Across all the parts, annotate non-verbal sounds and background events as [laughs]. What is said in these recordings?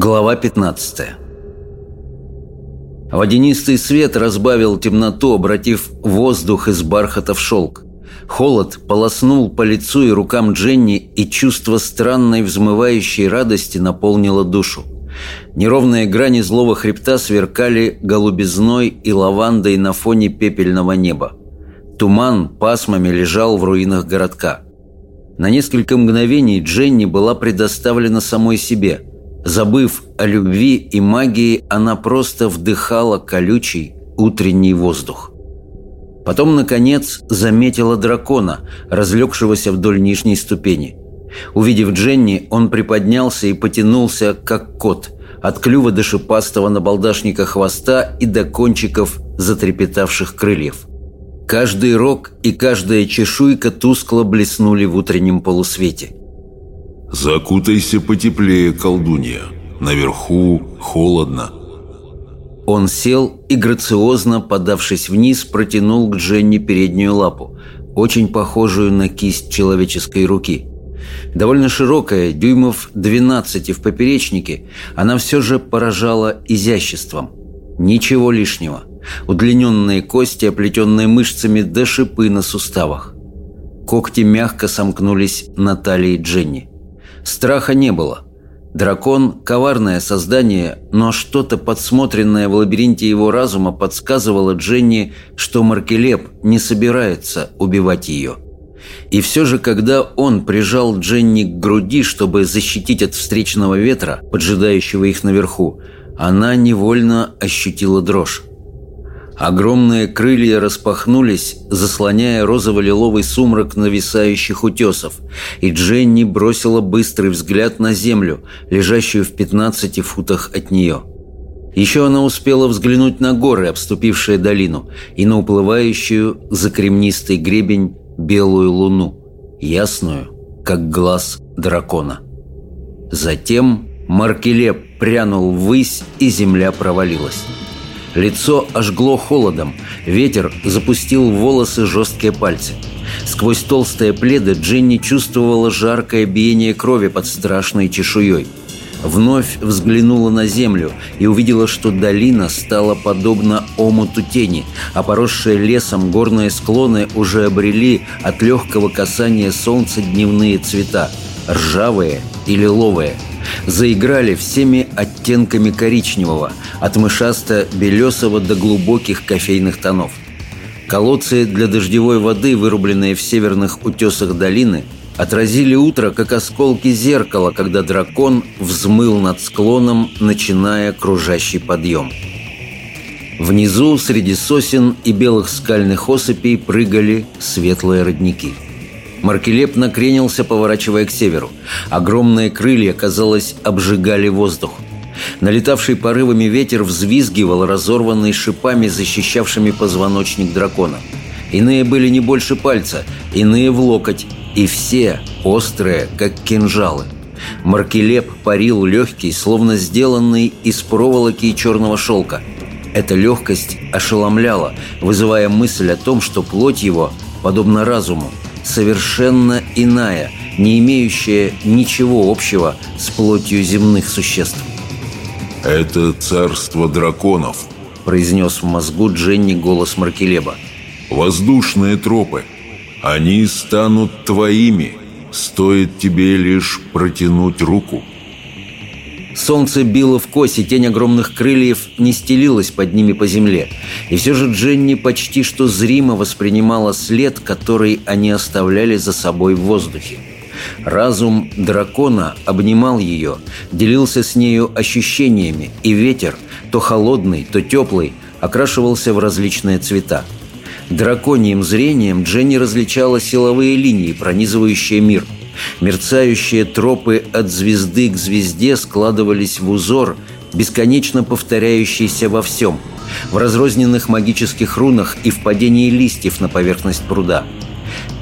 Глава 15 Водянистый свет разбавил темноту, обратив воздух из бархата в шелк. Холод полоснул по лицу и рукам Дженни, и чувство странной взмывающей радости наполнило душу. Неровные грани злого хребта сверкали голубизной и лавандой на фоне пепельного неба. Туман пасмами лежал в руинах городка. На несколько мгновений Дженни была предоставлена самой себе – Забыв о любви и магии, она просто вдыхала колючий утренний воздух. Потом, наконец, заметила дракона, разлегшегося вдоль нижней ступени. Увидев Дженни, он приподнялся и потянулся, как кот, от клюва до шипастого набалдашника хвоста и до кончиков затрепетавших крыльев. Каждый рог и каждая чешуйка тускло блеснули в утреннем полусвете. «Закутайся потеплее, колдунья. Наверху холодно». Он сел и, грациозно подавшись вниз, протянул к Дженни переднюю лапу, очень похожую на кисть человеческой руки. Довольно широкая, дюймов 12 в поперечнике, она все же поражала изяществом. Ничего лишнего. Удлиненные кости, оплетенные мышцами до шипы на суставах. Когти мягко сомкнулись на талии Дженни. Страха не было. Дракон – коварное создание, но что-то подсмотренное в лабиринте его разума подсказывало Дженни, что Маркелеп не собирается убивать ее. И все же, когда он прижал Дженни к груди, чтобы защитить от встречного ветра, поджидающего их наверху, она невольно ощутила дрожь. Огромные крылья распахнулись, заслоняя розово-лиловый сумрак нависающих утесов, и Дженни бросила быстрый взгляд на землю, лежащую в 15 футах от нее. Еще она успела взглянуть на горы, обступившие долину, и на уплывающую за кремнистый гребень белую луну, ясную, как глаз дракона. Затем Маркелеп прянул ввысь, и земля провалилась. Лицо ожгло холодом. Ветер запустил в волосы жесткие пальцы. Сквозь толстые пледы Дженни чувствовала жаркое биение крови под страшной чешуей. Вновь взглянула на землю и увидела, что долина стала подобна омуту тени, а поросшие лесом горные склоны уже обрели от легкого касания солнца дневные цвета – ржавые и лиловые – заиграли всеми оттенками коричневого, от мышасто-белесого до глубоких кофейных тонов. Колодцы для дождевой воды, вырубленные в северных утесах долины, отразили утро, как осколки зеркала, когда дракон взмыл над склоном, начиная кружащий подъем. Внизу, среди сосен и белых скальных осыпей, прыгали светлые родники – Маркелеп накренился, поворачивая к северу. Огромные крылья, казалось, обжигали воздух. Налетавший порывами ветер взвизгивал, разорванный шипами, защищавшими позвоночник дракона. Иные были не больше пальца, иные в локоть, и все острые, как кинжалы. Маркелеп парил легкий, словно сделанный из проволоки и черного шелка. Эта легкость ошеломляла, вызывая мысль о том, что плоть его подобна разуму, совершенно иная, не имеющая ничего общего с плотью земных существ. «Это царство драконов», – произнес в мозгу Дженни голос Маркелеба. «Воздушные тропы. Они станут твоими. Стоит тебе лишь протянуть руку». Солнце било в кость, и тень огромных крыльев не стелилась под ними по земле. И все же Дженни почти что зримо воспринимала след, который они оставляли за собой в воздухе. Разум дракона обнимал ее, делился с нею ощущениями, и ветер, то холодный, то теплый, окрашивался в различные цвета. Драконьим зрением Дженни различала силовые линии, пронизывающие мир – Мерцающие тропы от звезды к звезде складывались в узор, бесконечно повторяющийся во всем, в разрозненных магических рунах и в падении листьев на поверхность пруда.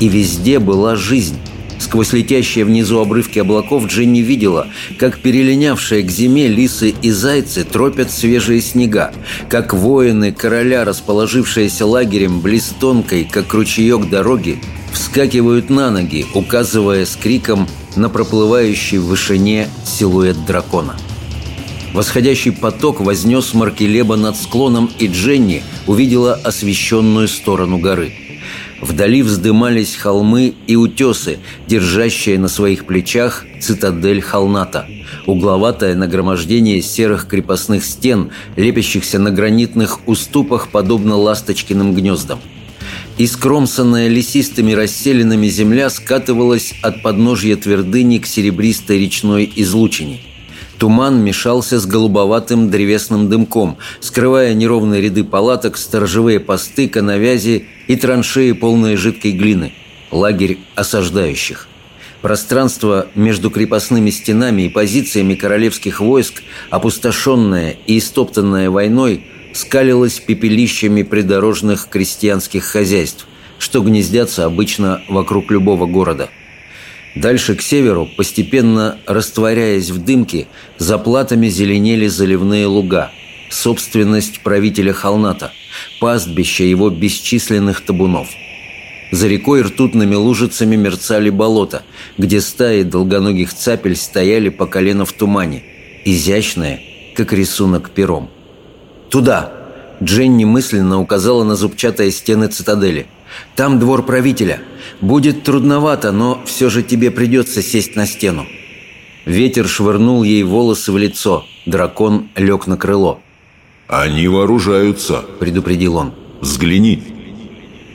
И везде была жизнь. Сквозь летящие внизу обрывки облаков Дженни видела, как перелинявшие к зиме лисы и зайцы тропят свежие снега, как воины короля, расположившиеся лагерем близ тонкой, как ручеек дороги, вскакивают на ноги, указывая с криком на проплывающий в вышине силуэт дракона. Восходящий поток вознес Маркелеба над склоном, и Дженни увидела освещенную сторону горы. Вдали вздымались холмы и утесы, держащие на своих плечах цитадель Холната, угловатое нагромождение серых крепостных стен, лепящихся на гранитных уступах, подобно ласточкиным гнездам. Искромсанная лесистыми расселенными земля скатывалась от подножья твердыни к серебристой речной излучине – Туман мешался с голубоватым древесным дымком, скрывая неровные ряды палаток, сторожевые посты, коновязи и траншеи, полные жидкой глины. Лагерь осаждающих. Пространство между крепостными стенами и позициями королевских войск, опустошенное и истоптанное войной, скалилось пепелищами придорожных крестьянских хозяйств, что гнездятся обычно вокруг любого города – Дальше к северу, постепенно растворяясь в дымке, за платами зеленели заливные луга, собственность правителя Холната, пастбище его бесчисленных табунов. За рекой ртутными лужицами мерцали болота, где стаи долгоногих цапель стояли по колено в тумане, изящные, как рисунок пером. «Туда!» Дженни мысленно указала на зубчатые стены цитадели. «Там двор правителя. Будет трудновато, но все же тебе придется сесть на стену». Ветер швырнул ей волосы в лицо. Дракон лег на крыло. «Они вооружаются», — предупредил он. «Взгляни».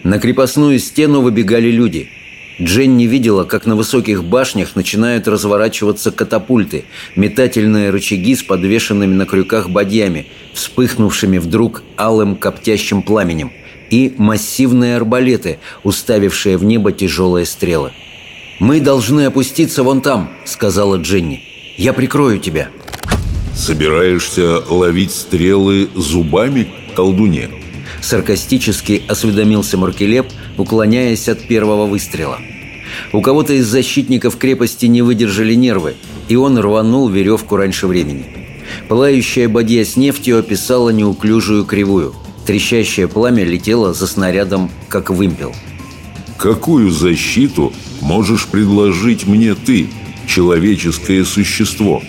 На крепостную стену выбегали люди — Дженни видела, как на высоких башнях начинают разворачиваться катапульты, метательные рычаги с подвешенными на крюках бадьями, вспыхнувшими вдруг алым коптящим пламенем, и массивные арбалеты, уставившие в небо тяжелые стрелы. «Мы должны опуститься вон там», — сказала Дженни. «Я прикрою тебя». «Собираешься ловить стрелы зубами, колдуне?» Саркастически осведомился Маркелеп, уклоняясь от первого выстрела. У кого-то из защитников крепости не выдержали нервы, и он рванул веревку раньше времени. Пылающая бадья с нефтью описала неуклюжую кривую. Трещащее пламя летело за снарядом, как вымпел. «Какую защиту можешь предложить мне ты, человеческое существо?»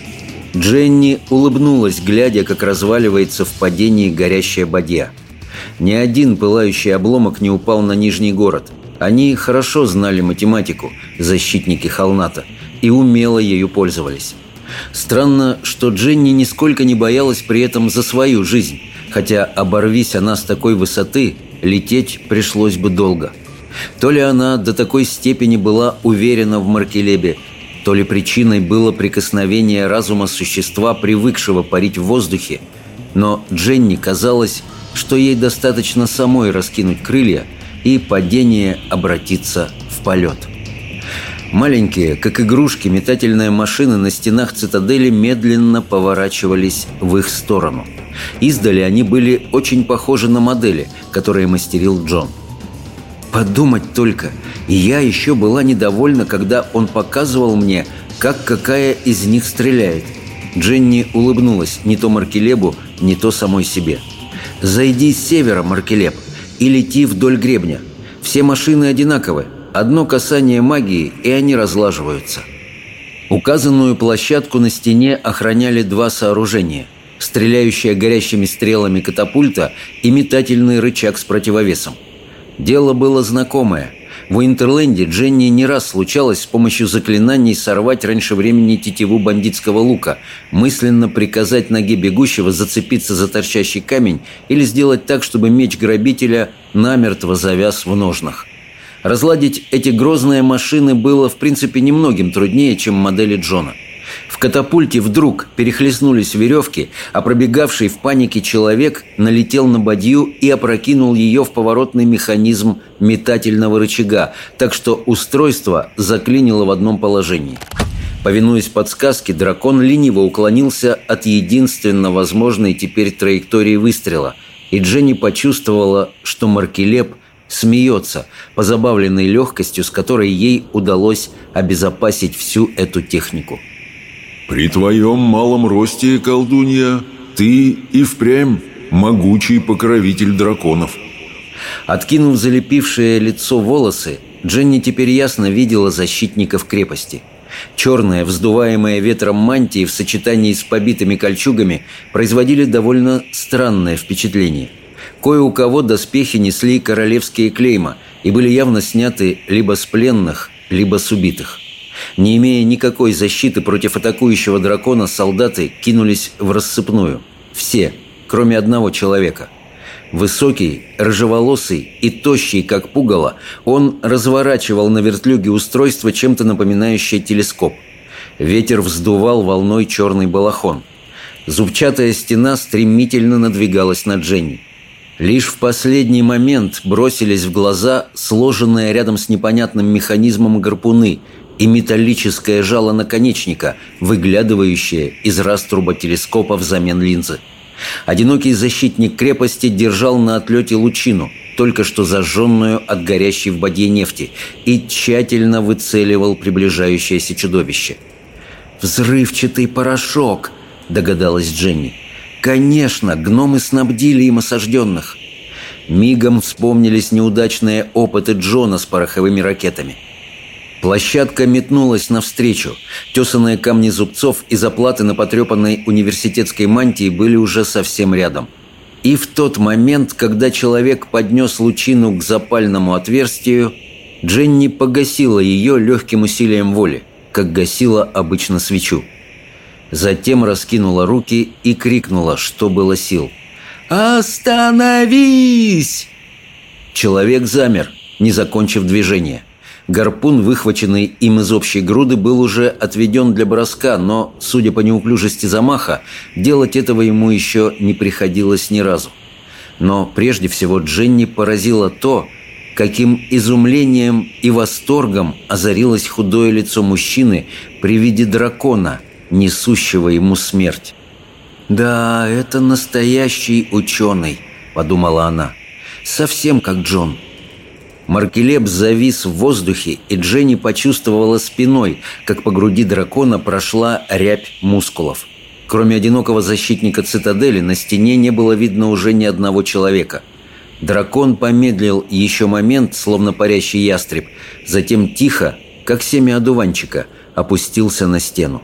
Дженни улыбнулась, глядя, как разваливается в падении горящая бадья – ни один пылающий обломок не упал на Нижний город. Они хорошо знали математику, защитники Холната, и умело ею пользовались. Странно, что Дженни нисколько не боялась при этом за свою жизнь, хотя, оборвись она с такой высоты, лететь пришлось бы долго. То ли она до такой степени была уверена в Маркелебе, то ли причиной было прикосновение разума существа, привыкшего парить в воздухе, но Дженни казалось, что ей достаточно самой раскинуть крылья, и падение обратится в полет. Маленькие, как игрушки, метательные машины на стенах цитадели медленно поворачивались в их сторону. Издали они были очень похожи на модели, которые мастерил Джон. Подумать только, и я еще была недовольна, когда он показывал мне, как какая из них стреляет. Дженни улыбнулась не то Маркелебу, не то самой себе – Зайди с севера, Маркелеп, и лети вдоль гребня. Все машины одинаковы. Одно касание магии, и они разлаживаются. Указанную площадку на стене охраняли два сооружения. Стреляющая горящими стрелами катапульта и метательный рычаг с противовесом. Дело было знакомое – в Уинтерленде Дженни не раз случалось с помощью заклинаний сорвать раньше времени тетиву бандитского лука, мысленно приказать ноге бегущего зацепиться за торчащий камень или сделать так, чтобы меч грабителя намертво завяз в ножнах. Разладить эти грозные машины было в принципе немногим труднее, чем модели Джона – в катапульте вдруг перехлестнулись веревки, а пробегавший в панике человек налетел на бадью и опрокинул ее в поворотный механизм метательного рычага, так что устройство заклинило в одном положении. Повинуясь подсказке, дракон лениво уклонился от единственно возможной теперь траектории выстрела, и Дженни почувствовала, что Маркелеп смеется, позабавленной легкостью, с которой ей удалось обезопасить всю эту технику. При твоем малом росте, колдунья, ты и впрямь могучий покровитель драконов. Откинув залепившее лицо волосы, Дженни теперь ясно видела защитников крепости. Черные, вздуваемые ветром мантии в сочетании с побитыми кольчугами производили довольно странное впечатление. Кое у кого доспехи несли королевские клейма и были явно сняты либо с пленных, либо с убитых. Не имея никакой защиты против атакующего дракона, солдаты кинулись в рассыпную. Все, кроме одного человека. Высокий, рыжеволосый и тощий, как пугало, он разворачивал на вертлюге устройство, чем-то напоминающее телескоп. Ветер вздувал волной черный балахон. Зубчатая стена стремительно надвигалась на Дженни. Лишь в последний момент бросились в глаза сложенные рядом с непонятным механизмом гарпуны и металлическое жало наконечника, выглядывающее из раструба телескопа взамен линзы. Одинокий защитник крепости держал на отлете лучину, только что зажженную от горящей в боде нефти, и тщательно выцеливал приближающееся чудовище. «Взрывчатый порошок!» – догадалась Дженни. «Конечно, гномы снабдили им осажденных!» Мигом вспомнились неудачные опыты Джона с пороховыми ракетами – Площадка метнулась навстречу. Тесанные камни зубцов и заплаты на потрепанной университетской мантии были уже совсем рядом. И в тот момент, когда человек поднес лучину к запальному отверстию, Дженни погасила ее легким усилием воли, как гасила обычно свечу. Затем раскинула руки и крикнула, что было сил. «Остановись!» Человек замер, не закончив движение – Гарпун, выхваченный им из общей груды, был уже отведен для броска, но, судя по неуклюжести замаха, делать этого ему еще не приходилось ни разу. Но прежде всего Дженни поразило то, каким изумлением и восторгом озарилось худое лицо мужчины при виде дракона, несущего ему смерть. «Да, это настоящий ученый», — подумала она. «Совсем как Джон». Маркелеп завис в воздухе, и Дженни почувствовала спиной, как по груди дракона прошла рябь мускулов. Кроме одинокого защитника цитадели, на стене не было видно уже ни одного человека. Дракон помедлил еще момент, словно парящий ястреб, затем тихо, как семя одуванчика, опустился на стену.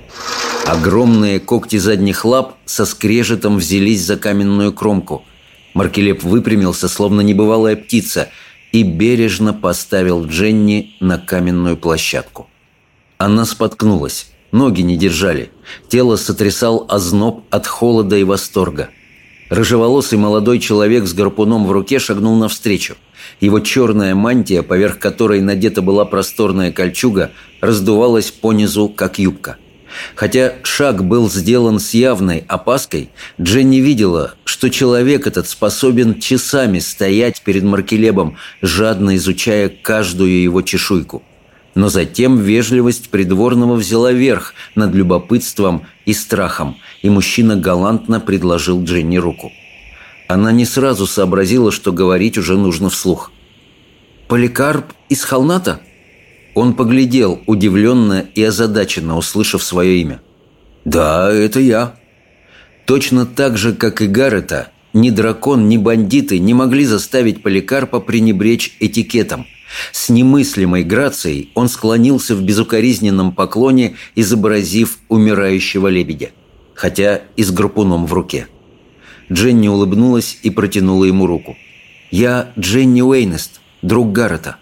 Огромные когти задних лап со скрежетом взялись за каменную кромку. Маркелеп выпрямился, словно небывалая птица – и бережно поставил Дженни на каменную площадку. Она споткнулась, ноги не держали, тело сотрясал озноб от холода и восторга. Рыжеволосый молодой человек с гарпуном в руке шагнул навстречу. Его черная мантия, поверх которой надета была просторная кольчуга, раздувалась понизу, как юбка – Хотя шаг был сделан с явной опаской, Дженни видела, что человек этот способен часами стоять перед Маркелебом, жадно изучая каждую его чешуйку. Но затем вежливость придворного взяла верх над любопытством и страхом, и мужчина галантно предложил Дженни руку. Она не сразу сообразила, что говорить уже нужно вслух. «Поликарп из Холната?» Он поглядел, удивленно и озадаченно, услышав свое имя. «Да, это я». Точно так же, как и Гаррета, ни дракон, ни бандиты не могли заставить Поликарпа пренебречь этикетом. С немыслимой грацией он склонился в безукоризненном поклоне, изобразив умирающего лебедя, хотя и с гарпуном в руке. Дженни улыбнулась и протянула ему руку. «Я Дженни Уэйнест, друг Гаррета».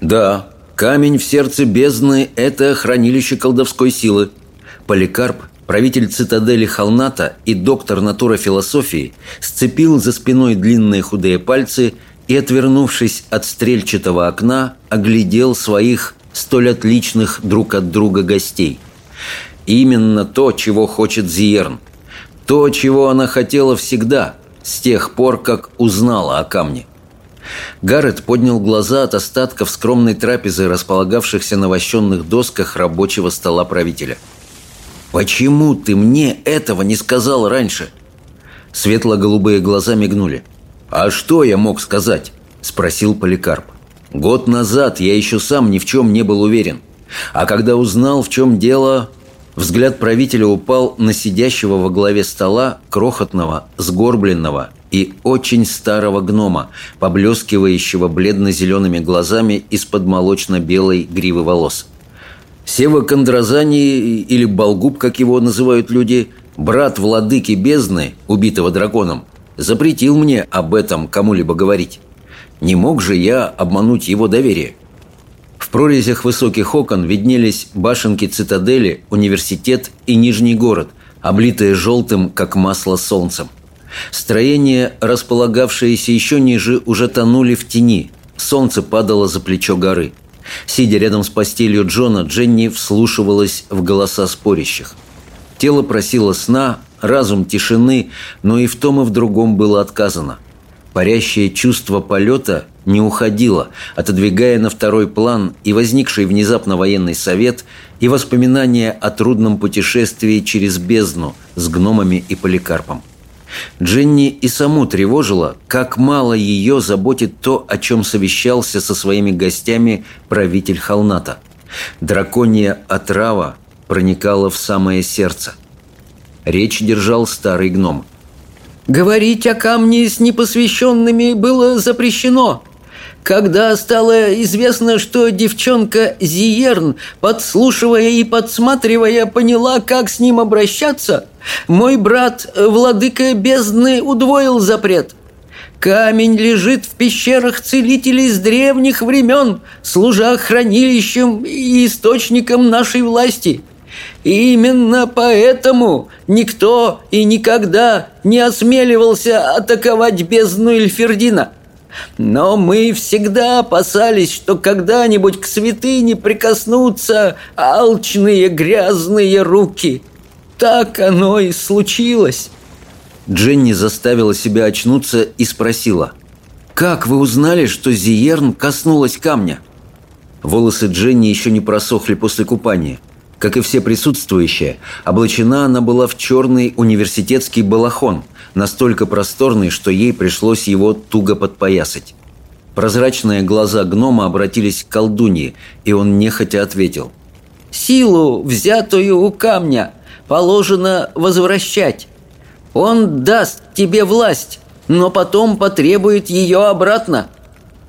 Да, камень в сердце бездны – это хранилище колдовской силы. Поликарп, правитель цитадели Холната и доктор натурофилософии, сцепил за спиной длинные худые пальцы и, отвернувшись от стрельчатого окна, оглядел своих столь отличных друг от друга гостей. Именно то, чего хочет Зиерн. То, чего она хотела всегда, с тех пор, как узнала о камне. Гаррет поднял глаза от остатков скромной трапезы, располагавшихся на вощенных досках рабочего стола правителя. «Почему ты мне этого не сказал раньше?» Светло-голубые глаза мигнули. «А что я мог сказать?» – спросил Поликарп. «Год назад я еще сам ни в чем не был уверен. А когда узнал, в чем дело, Взгляд правителя упал на сидящего во главе стола, крохотного, сгорбленного, и очень старого гнома, поблескивающего бледно-зелеными глазами из-под молочно-белой гривы волос. Сева Кондразани, или Болгуб, как его называют люди, брат владыки бездны, убитого драконом, запретил мне об этом кому-либо говорить. Не мог же я обмануть его доверие. В прорезях высоких окон виднелись башенки цитадели, университет и Нижний город, облитые желтым, как масло, солнцем. Строения, располагавшиеся еще ниже, уже тонули в тени. Солнце падало за плечо горы. Сидя рядом с постелью Джона, Дженни вслушивалась в голоса спорящих. Тело просило сна, разум тишины, но и в том и в другом было отказано. Парящее чувство полета не уходило, отодвигая на второй план и возникший внезапно военный совет, и воспоминания о трудном путешествии через бездну с гномами и поликарпом. Дженни и саму тревожила, как мало ее заботит то, о чем совещался со своими гостями правитель Халната. Драконья отрава проникала в самое сердце. Речь держал старый гном. «Говорить о камне с непосвященными было запрещено», когда стало известно, что девчонка Зиерн, подслушивая и подсматривая, поняла, как с ним обращаться, мой брат, владыка бездны, удвоил запрет. Камень лежит в пещерах целителей с древних времен, служа хранилищем и источником нашей власти. Именно поэтому никто и никогда не осмеливался атаковать бездну Эльфердина. Но мы всегда опасались, что когда-нибудь к святыне прикоснутся алчные грязные руки. Так оно и случилось. Дженни заставила себя очнуться и спросила. «Как вы узнали, что Зиерн коснулась камня?» Волосы Дженни еще не просохли после купания. Как и все присутствующие, облачена она была в черный университетский балахон, настолько просторный, что ей пришлось его туго подпоясать. Прозрачные глаза гнома обратились к колдунье, и он нехотя ответил. «Силу, взятую у камня, положено возвращать. Он даст тебе власть, но потом потребует ее обратно.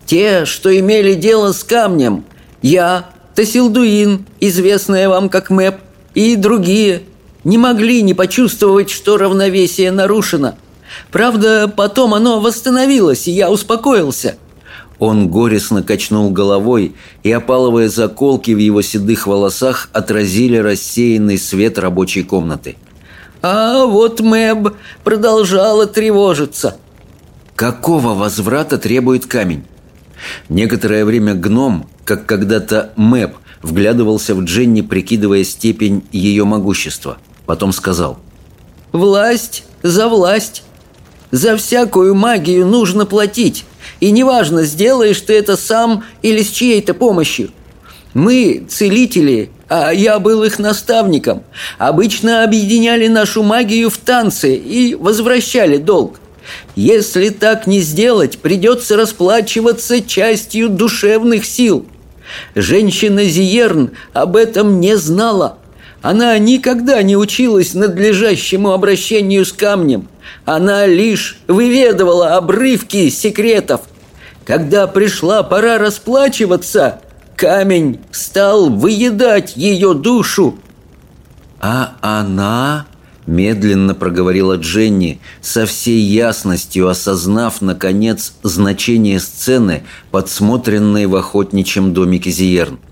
Те, что имели дело с камнем, я, Тасилдуин, известная вам как Мэп, и другие – не могли не почувствовать, что равновесие нарушено. Правда, потом оно восстановилось, и я успокоился». Он горестно качнул головой, и опаловые заколки в его седых волосах отразили рассеянный свет рабочей комнаты. «А вот Мэб продолжала тревожиться». «Какого возврата требует камень?» Некоторое время гном, как когда-то Мэб, вглядывался в Дженни, прикидывая степень ее могущества – Потом сказал. «Власть за власть. За всякую магию нужно платить. И неважно, сделаешь ты это сам или с чьей-то помощью. Мы, целители, а я был их наставником, обычно объединяли нашу магию в танцы и возвращали долг. Если так не сделать, придется расплачиваться частью душевных сил. Женщина Зиерн об этом не знала. Она никогда не училась надлежащему обращению с камнем. Она лишь выведывала обрывки секретов. Когда пришла пора расплачиваться, камень стал выедать ее душу. А она, медленно проговорила Дженни, со всей ясностью осознав, наконец, значение сцены, подсмотренной в охотничьем домике Зиерн –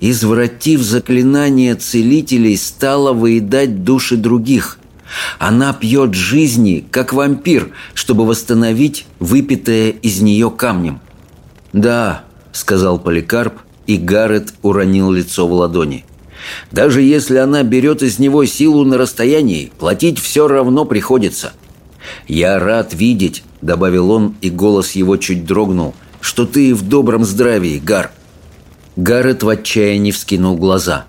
извратив заклинание целителей, стала выедать души других. Она пьет жизни, как вампир, чтобы восстановить выпитое из нее камнем. «Да», — сказал Поликарп, и Гаррет уронил лицо в ладони. «Даже если она берет из него силу на расстоянии, платить все равно приходится». «Я рад видеть», — добавил он, и голос его чуть дрогнул, — «что ты в добром здравии, Гар». Гаррет в отчаянии вскинул глаза.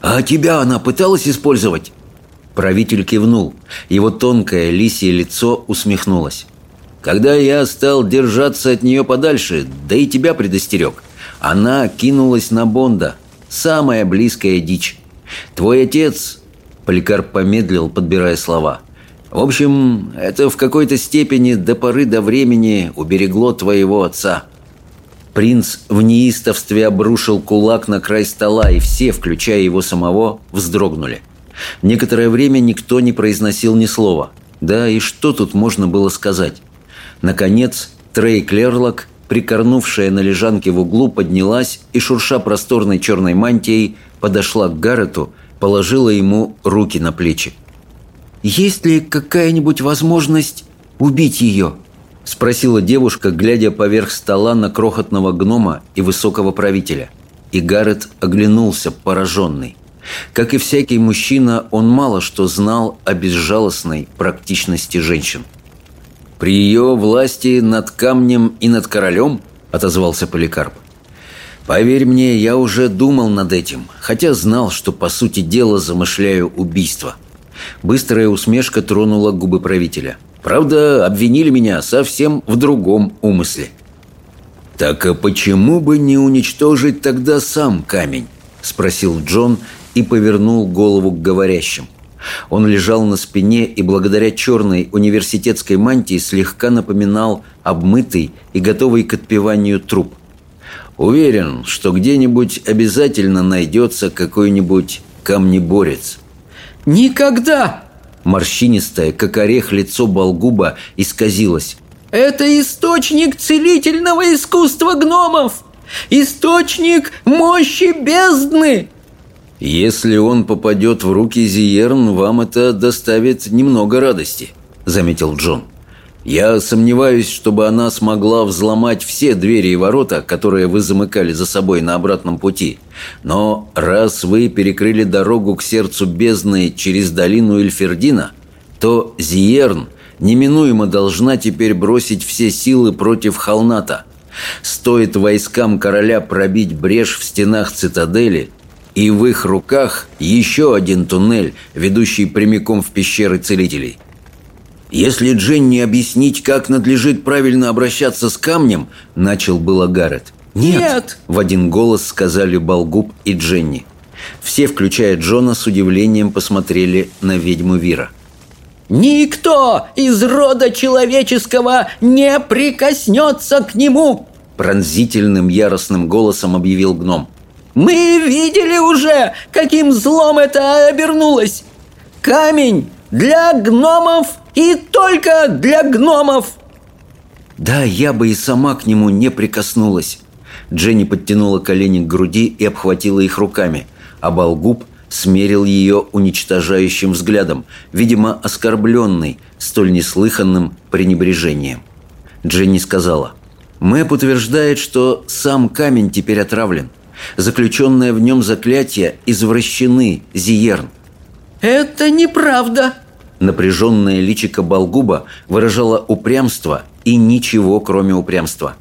«А тебя она пыталась использовать?» Правитель кивнул. Его тонкое лисье лицо усмехнулось. «Когда я стал держаться от нее подальше, да и тебя предостерег, она кинулась на Бонда. Самая близкая дичь. Твой отец...» Поликарп помедлил, подбирая слова. В общем, это в какой-то степени до поры до времени уберегло твоего отца». Принц в неистовстве обрушил кулак на край стола, и все, включая его самого, вздрогнули. Некоторое время никто не произносил ни слова. Да и что тут можно было сказать? Наконец, Трей Клерлок, прикорнувшая на лежанке в углу, поднялась и, шурша просторной черной мантией, подошла к Гаррету, положила ему руки на плечи. «Есть ли какая-нибудь возможность убить ее?» – спросила девушка, глядя поверх стола на крохотного гнома и высокого правителя. И Гаррет оглянулся, пораженный. Как и всякий мужчина, он мало что знал о безжалостной практичности женщин. «При ее власти над камнем и над королем?» – отозвался Поликарп. «Поверь мне, я уже думал над этим, хотя знал, что по сути дела замышляю убийство». Быстрая усмешка тронула губы правителя – Правда, обвинили меня совсем в другом умысле. «Так а почему бы не уничтожить тогда сам камень?» – спросил Джон и повернул голову к говорящим. Он лежал на спине и благодаря черной университетской мантии слегка напоминал обмытый и готовый к отпеванию труп. Уверен, что где-нибудь обязательно найдется какой-нибудь камнеборец. «Никогда!» Морщинистое, как орех, лицо Болгуба исказилось. «Это источник целительного искусства гномов! Источник мощи бездны!» «Если он попадет в руки Зиерн, вам это доставит немного радости», — заметил Джон. Я сомневаюсь, чтобы она смогла взломать все двери и ворота, которые вы замыкали за собой на обратном пути. Но раз вы перекрыли дорогу к сердцу бездны через долину Эльфердина, то Зиерн неминуемо должна теперь бросить все силы против Холната. Стоит войскам короля пробить брешь в стенах цитадели, и в их руках еще один туннель, ведущий прямиком в пещеры целителей – «Если Дженни объяснить, как надлежит правильно обращаться с камнем», — начал было Гаррет. «Нет!», Нет в один голос сказали Балгуб и Дженни. Все, включая Джона, с удивлением посмотрели на ведьму Вира. «Никто из рода человеческого не прикоснется к нему!» Пронзительным яростным голосом объявил гном. «Мы видели уже, каким злом это обернулось! Камень для гномов и только для гномов!» «Да, я бы и сама к нему не прикоснулась!» Дженни подтянула колени к груди и обхватила их руками, а Балгуб смерил ее уничтожающим взглядом, видимо, оскорбленный столь неслыханным пренебрежением. Дженни сказала, «Мэп утверждает, что сам камень теперь отравлен. Заключенное в нем заклятие извращены, Зиерн». «Это неправда», Напряженное личико Балгуба выражало упрямство и ничего, кроме упрямства.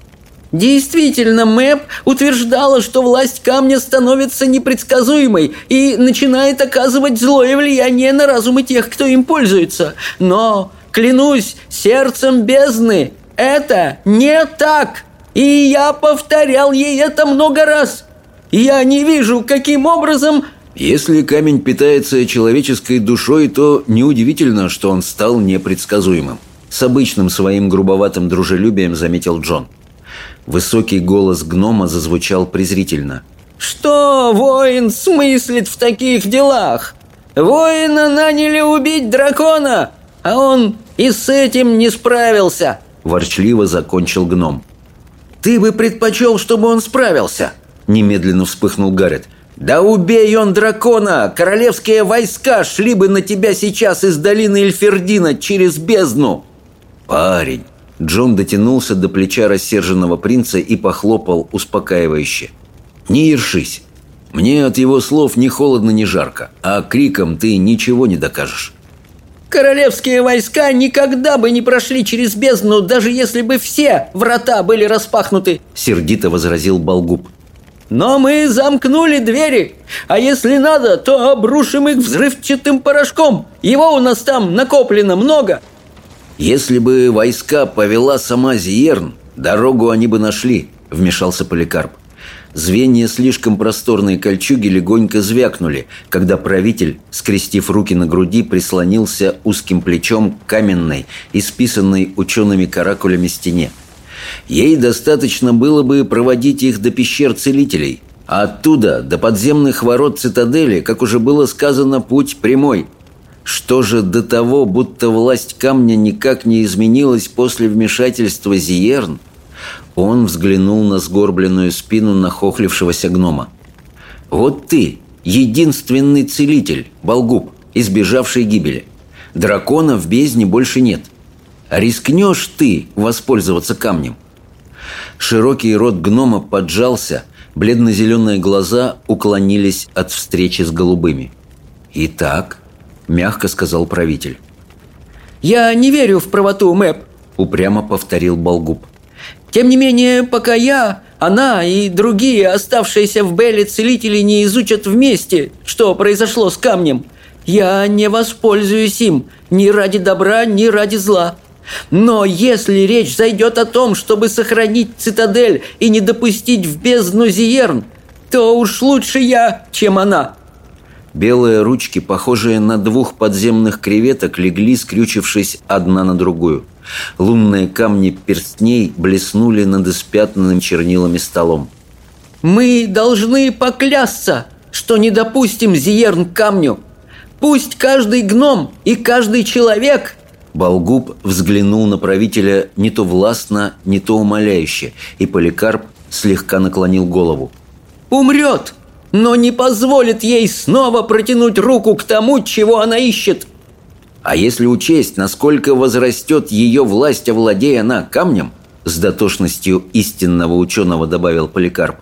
Действительно, Мэп утверждала, что власть камня становится непредсказуемой и начинает оказывать злое влияние на разумы тех, кто им пользуется. Но, клянусь, сердцем бездны, это не так. И я повторял ей это много раз. Я не вижу, каким образом если камень питается человеческой душой, то неудивительно, что он стал непредсказуемым. С обычным своим грубоватым дружелюбием заметил Джон. Высокий голос гнома зазвучал презрительно. «Что воин смыслит в таких делах? Воина наняли убить дракона, а он и с этим не справился!» Ворчливо закончил гном. «Ты бы предпочел, чтобы он справился!» Немедленно вспыхнул Гаррет. «Да убей он дракона! Королевские войска шли бы на тебя сейчас из долины Эльфердина через бездну!» «Парень!» Джон дотянулся до плеча рассерженного принца и похлопал успокаивающе. «Не ершись. Мне от его слов ни холодно, ни жарко, а криком ты ничего не докажешь». «Королевские войска никогда бы не прошли через бездну, даже если бы все врата были распахнуты!» Сердито возразил Болгуб. Но мы замкнули двери, а если надо, то обрушим их взрывчатым порошком. Его у нас там накоплено много». «Если бы войска повела сама Зиерн, дорогу они бы нашли», — вмешался Поликарп. Звенья слишком просторной кольчуги легонько звякнули, когда правитель, скрестив руки на груди, прислонился узким плечом к каменной, исписанной учеными каракулями стене. Ей достаточно было бы проводить их до пещер целителей, а оттуда до подземных ворот цитадели, как уже было сказано, путь прямой. Что же до того, будто власть камня никак не изменилась после вмешательства Зиерн – он взглянул на сгорбленную спину нахохлившегося гнома. «Вот ты, единственный целитель, Болгуб, избежавший гибели. Дракона в бездне больше нет. Рискнешь ты воспользоваться камнем?» Широкий рот гнома поджался, бледно-зеленые глаза уклонились от встречи с голубыми. «Итак», — мягко сказал правитель. «Я не верю в правоту, Мэп», — упрямо повторил Болгуб. Тем не менее, пока я, она и другие оставшиеся в Белле целители не изучат вместе, что произошло с камнем, я не воспользуюсь им ни ради добра, ни ради зла. Но если речь зайдет о том, чтобы сохранить цитадель и не допустить в бездну Зиерн, то уж лучше я, чем она». Белые ручки, похожие на двух подземных креветок, легли, скрючившись одна на другую. Лунные камни перстней блеснули над испятнанным чернилами столом. «Мы должны поклясться, что не допустим Зиерн к камню. Пусть каждый гном и каждый человек...» Болгуб взглянул на правителя не то властно, не то умоляюще, и Поликарп слегка наклонил голову. «Умрет, но не позволит ей снова протянуть руку к тому, чего она ищет. А если учесть, насколько возрастет ее власть, овладея она камнем, с дотошностью истинного ученого добавил Поликарп,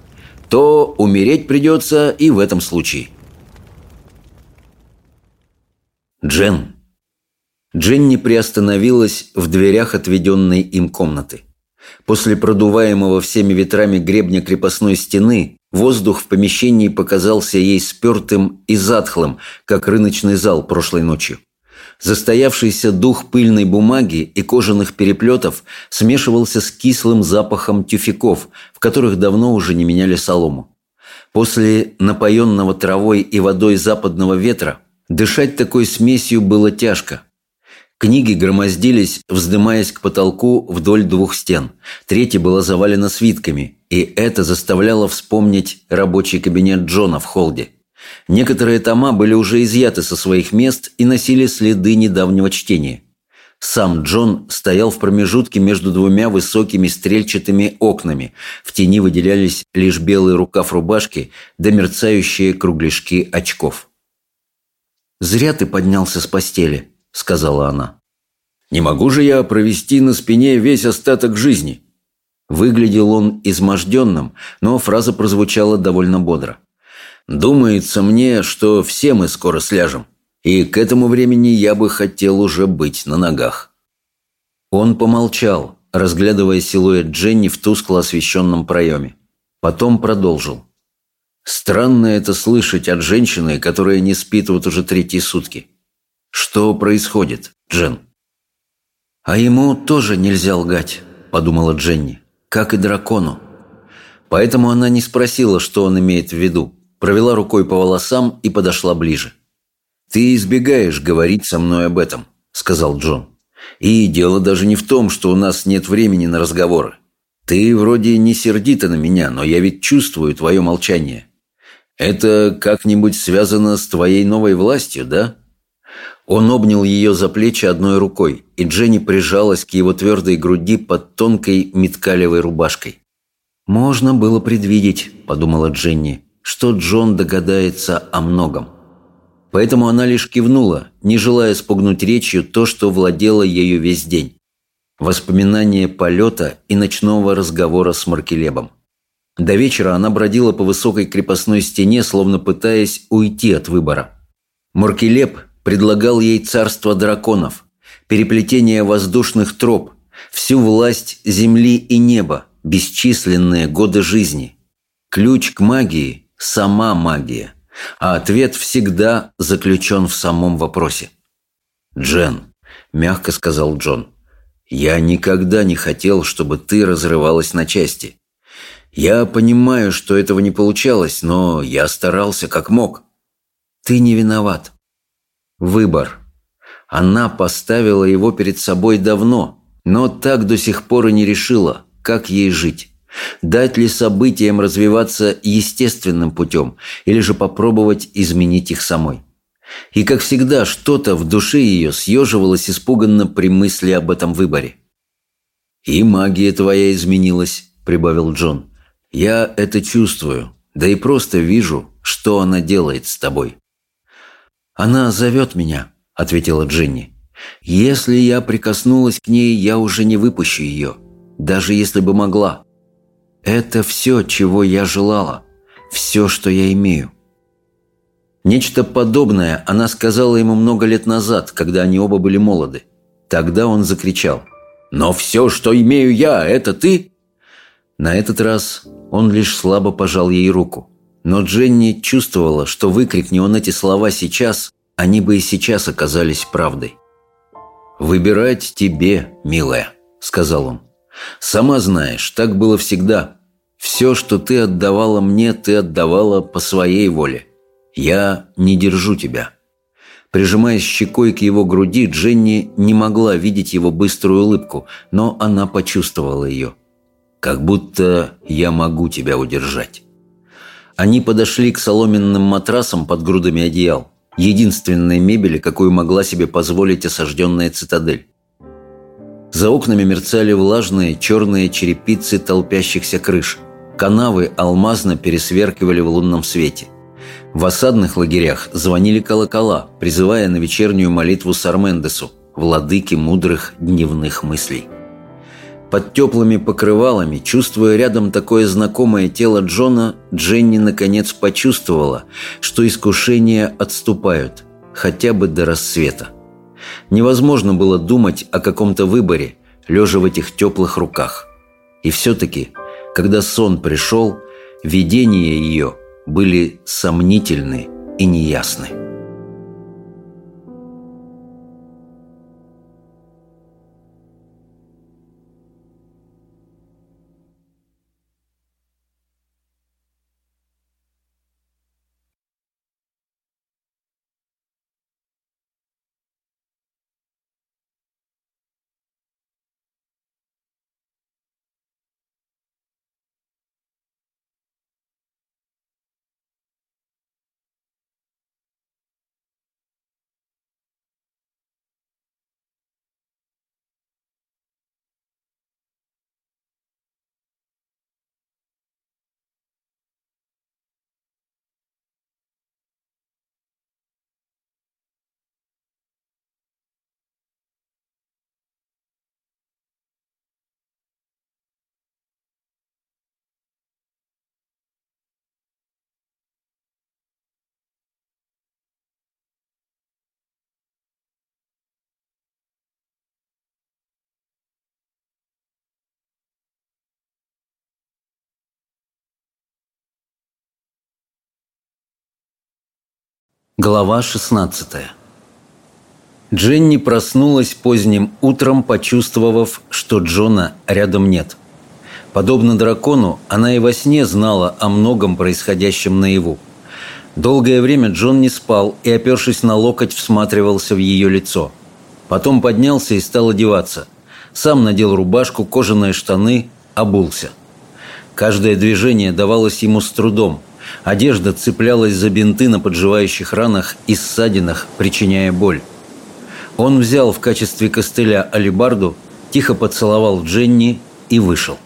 то умереть придется и в этом случае. Джен. Дженни приостановилась в дверях отведенной им комнаты. После продуваемого всеми ветрами гребня крепостной стены воздух в помещении показался ей спертым и затхлым, как рыночный зал прошлой ночью. Застоявшийся дух пыльной бумаги и кожаных переплетов смешивался с кислым запахом тюфяков, в которых давно уже не меняли солому. После напоенного травой и водой западного ветра дышать такой смесью было тяжко. Книги громоздились, вздымаясь к потолку вдоль двух стен. Третья была завалена свитками, и это заставляло вспомнить рабочий кабинет Джона в холде – Некоторые тома были уже изъяты со своих мест и носили следы недавнего чтения. Сам Джон стоял в промежутке между двумя высокими стрельчатыми окнами. В тени выделялись лишь белый рукав рубашки да мерцающие кругляшки очков. «Зря ты поднялся с постели», — сказала она. «Не могу же я провести на спине весь остаток жизни». Выглядел он изможденным, но фраза прозвучала довольно бодро. Думается мне, что все мы скоро сляжем, и к этому времени я бы хотел уже быть на ногах». Он помолчал, разглядывая силуэт Дженни в тускло освещенном проеме. Потом продолжил. «Странно это слышать от женщины, которая не спит вот уже третьи сутки. Что происходит, Джен?» «А ему тоже нельзя лгать», – подумала Дженни, – «как и дракону». Поэтому она не спросила, что он имеет в виду провела рукой по волосам и подошла ближе. «Ты избегаешь говорить со мной об этом», — сказал Джон. «И дело даже не в том, что у нас нет времени на разговоры. Ты вроде не сердита на меня, но я ведь чувствую твое молчание. Это как-нибудь связано с твоей новой властью, да?» Он обнял ее за плечи одной рукой, и Дженни прижалась к его твердой груди под тонкой меткалевой рубашкой. «Можно было предвидеть», — подумала Дженни, что Джон догадается о многом. Поэтому она лишь кивнула, не желая спугнуть речью то, что владело ею весь день. Воспоминания полета и ночного разговора с Маркелебом. До вечера она бродила по высокой крепостной стене, словно пытаясь уйти от выбора. Маркелеб предлагал ей царство драконов, переплетение воздушных троп, всю власть земли и неба, бесчисленные годы жизни. Ключ к магии сама магия, а ответ всегда заключен в самом вопросе. «Джен», – мягко сказал Джон, – «я никогда не хотел, чтобы ты разрывалась на части. Я понимаю, что этого не получалось, но я старался как мог. Ты не виноват. Выбор. Она поставила его перед собой давно, но так до сих пор и не решила, как ей жить. Дать ли событиям развиваться естественным путем, или же попробовать изменить их самой. И, как всегда, что-то в душе ее съеживалось испуганно при мысли об этом выборе. «И магия твоя изменилась», — прибавил Джон. «Я это чувствую, да и просто вижу, что она делает с тобой». «Она зовет меня», — ответила Дженни. «Если я прикоснулась к ней, я уже не выпущу ее, даже если бы могла. Это все, чего я желала, все, что я имею». Нечто подобное она сказала ему много лет назад, когда они оба были молоды. Тогда он закричал. «Но все, что имею я, это ты?» На этот раз он лишь слабо пожал ей руку. Но Дженни чувствовала, что выкрикни он эти слова сейчас, они бы и сейчас оказались правдой. «Выбирать тебе, милая», — сказал он. «Сама знаешь, так было всегда. Все, что ты отдавала мне, ты отдавала по своей воле. Я не держу тебя». Прижимаясь щекой к его груди, Дженни не могла видеть его быструю улыбку, но она почувствовала ее. «Как будто я могу тебя удержать». Они подошли к соломенным матрасам под грудами одеял, единственной мебели, какую могла себе позволить осажденная цитадель. За окнами мерцали влажные черные черепицы толпящихся крыш. Канавы алмазно пересверкивали в лунном свете – в осадных лагерях звонили колокола, призывая на вечернюю молитву Сармендесу, владыке мудрых дневных мыслей. Под теплыми покрывалами, чувствуя рядом такое знакомое тело Джона, Дженни наконец почувствовала, что искушения отступают, хотя бы до рассвета. Невозможно было думать о каком-то выборе, лежа в этих теплых руках. И все-таки, когда сон пришел, видение ее были сомнительны и неясны. Глава 16 Дженни проснулась поздним утром, почувствовав, что Джона рядом нет. Подобно дракону, она и во сне знала о многом происходящем наяву. Долгое время Джон не спал и, опершись на локоть, всматривался в ее лицо. Потом поднялся и стал одеваться. Сам надел рубашку, кожаные штаны, обулся. Каждое движение давалось ему с трудом – Одежда цеплялась за бинты на подживающих ранах и ссадинах, причиняя боль. Он взял в качестве костыля алибарду, тихо поцеловал Дженни и вышел.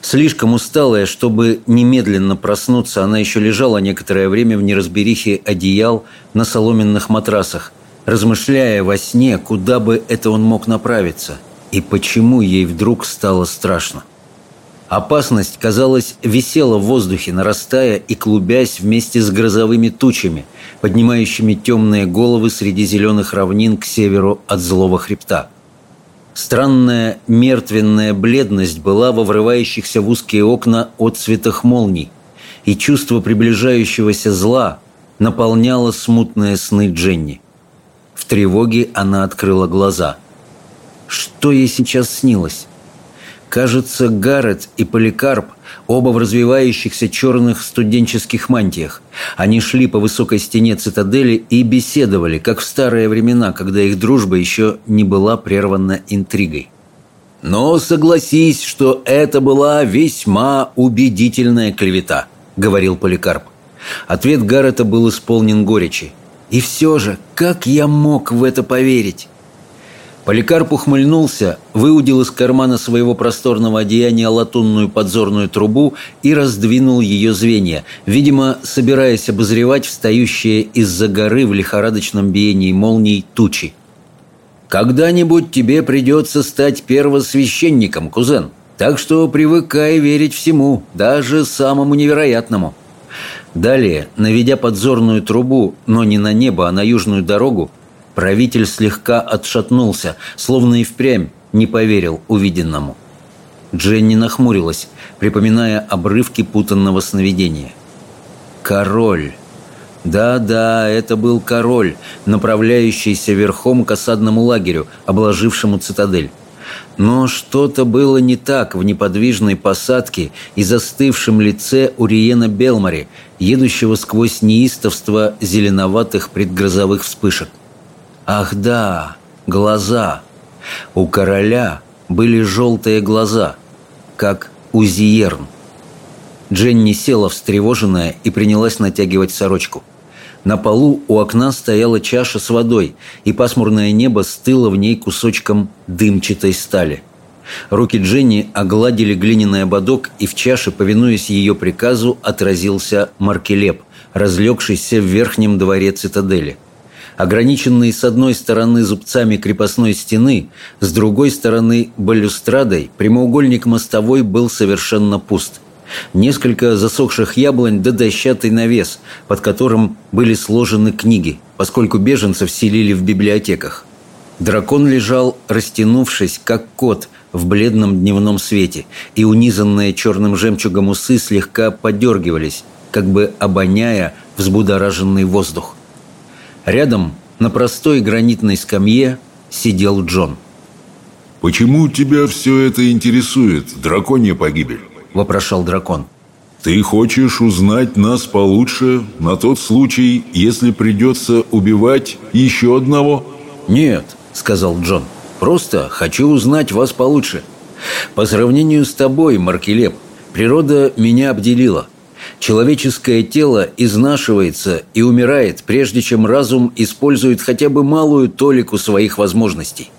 Слишком усталая, чтобы немедленно проснуться, она еще лежала некоторое время в неразберихе одеял на соломенных матрасах, размышляя во сне, куда бы это он мог направиться и почему ей вдруг стало страшно. Опасность, казалось, висела в воздухе, нарастая и клубясь вместе с грозовыми тучами, поднимающими темные головы среди зеленых равнин к северу от злого хребта. Странная мертвенная бледность была во врывающихся в узкие окна отцветах молний, и чувство приближающегося зла наполняло смутные сны Дженни. В тревоге она открыла глаза. Что ей сейчас снилось? Кажется, Гаррет и Поликарп Оба в развивающихся черных студенческих мантиях. Они шли по высокой стене цитадели и беседовали, как в старые времена, когда их дружба еще не была прервана интригой. «Но согласись, что это была весьма убедительная клевета», — говорил Поликарп. Ответ Гаррета был исполнен горечи. «И все же, как я мог в это поверить?» Поликарп ухмыльнулся, выудил из кармана своего просторного одеяния латунную подзорную трубу и раздвинул ее звенья, видимо, собираясь обозревать встающие из-за горы в лихорадочном биении молний тучи. «Когда-нибудь тебе придется стать первосвященником, кузен, так что привыкай верить всему, даже самому невероятному». Далее, наведя подзорную трубу, но не на небо, а на южную дорогу, Правитель слегка отшатнулся, словно и впрямь не поверил увиденному. Дженни нахмурилась, припоминая обрывки путанного сновидения. «Король!» Да-да, это был король, направляющийся верхом к осадному лагерю, обложившему цитадель. Но что-то было не так в неподвижной посадке и застывшем лице Уриена Белмари, едущего сквозь неистовство зеленоватых предгрозовых вспышек. Ах да, глаза. У короля были желтые глаза, как у Зиерн. Дженни села встревоженная и принялась натягивать сорочку. На полу у окна стояла чаша с водой, и пасмурное небо стыло в ней кусочком дымчатой стали. Руки Дженни огладили глиняный ободок, и в чаше, повинуясь ее приказу, отразился Маркелеп, разлегшийся в верхнем дворе цитадели – ограниченный с одной стороны зубцами крепостной стены, с другой стороны балюстрадой, прямоугольник мостовой был совершенно пуст. Несколько засохших яблонь да дощатый навес, под которым были сложены книги, поскольку беженцев селили в библиотеках. Дракон лежал, растянувшись, как кот, в бледном дневном свете, и унизанные черным жемчугом усы слегка подергивались, как бы обоняя взбудораженный воздух. Рядом, на простой гранитной скамье, сидел Джон. «Почему тебя все это интересует, драконья погибель?» – вопрошал дракон. «Ты хочешь узнать нас получше на тот случай, если придется убивать еще одного?» «Нет», – сказал Джон. «Просто хочу узнать вас получше. По сравнению с тобой, Маркелеп, природа меня обделила – Человеческое тело изнашивается и умирает, прежде чем разум использует хотя бы малую толику своих возможностей.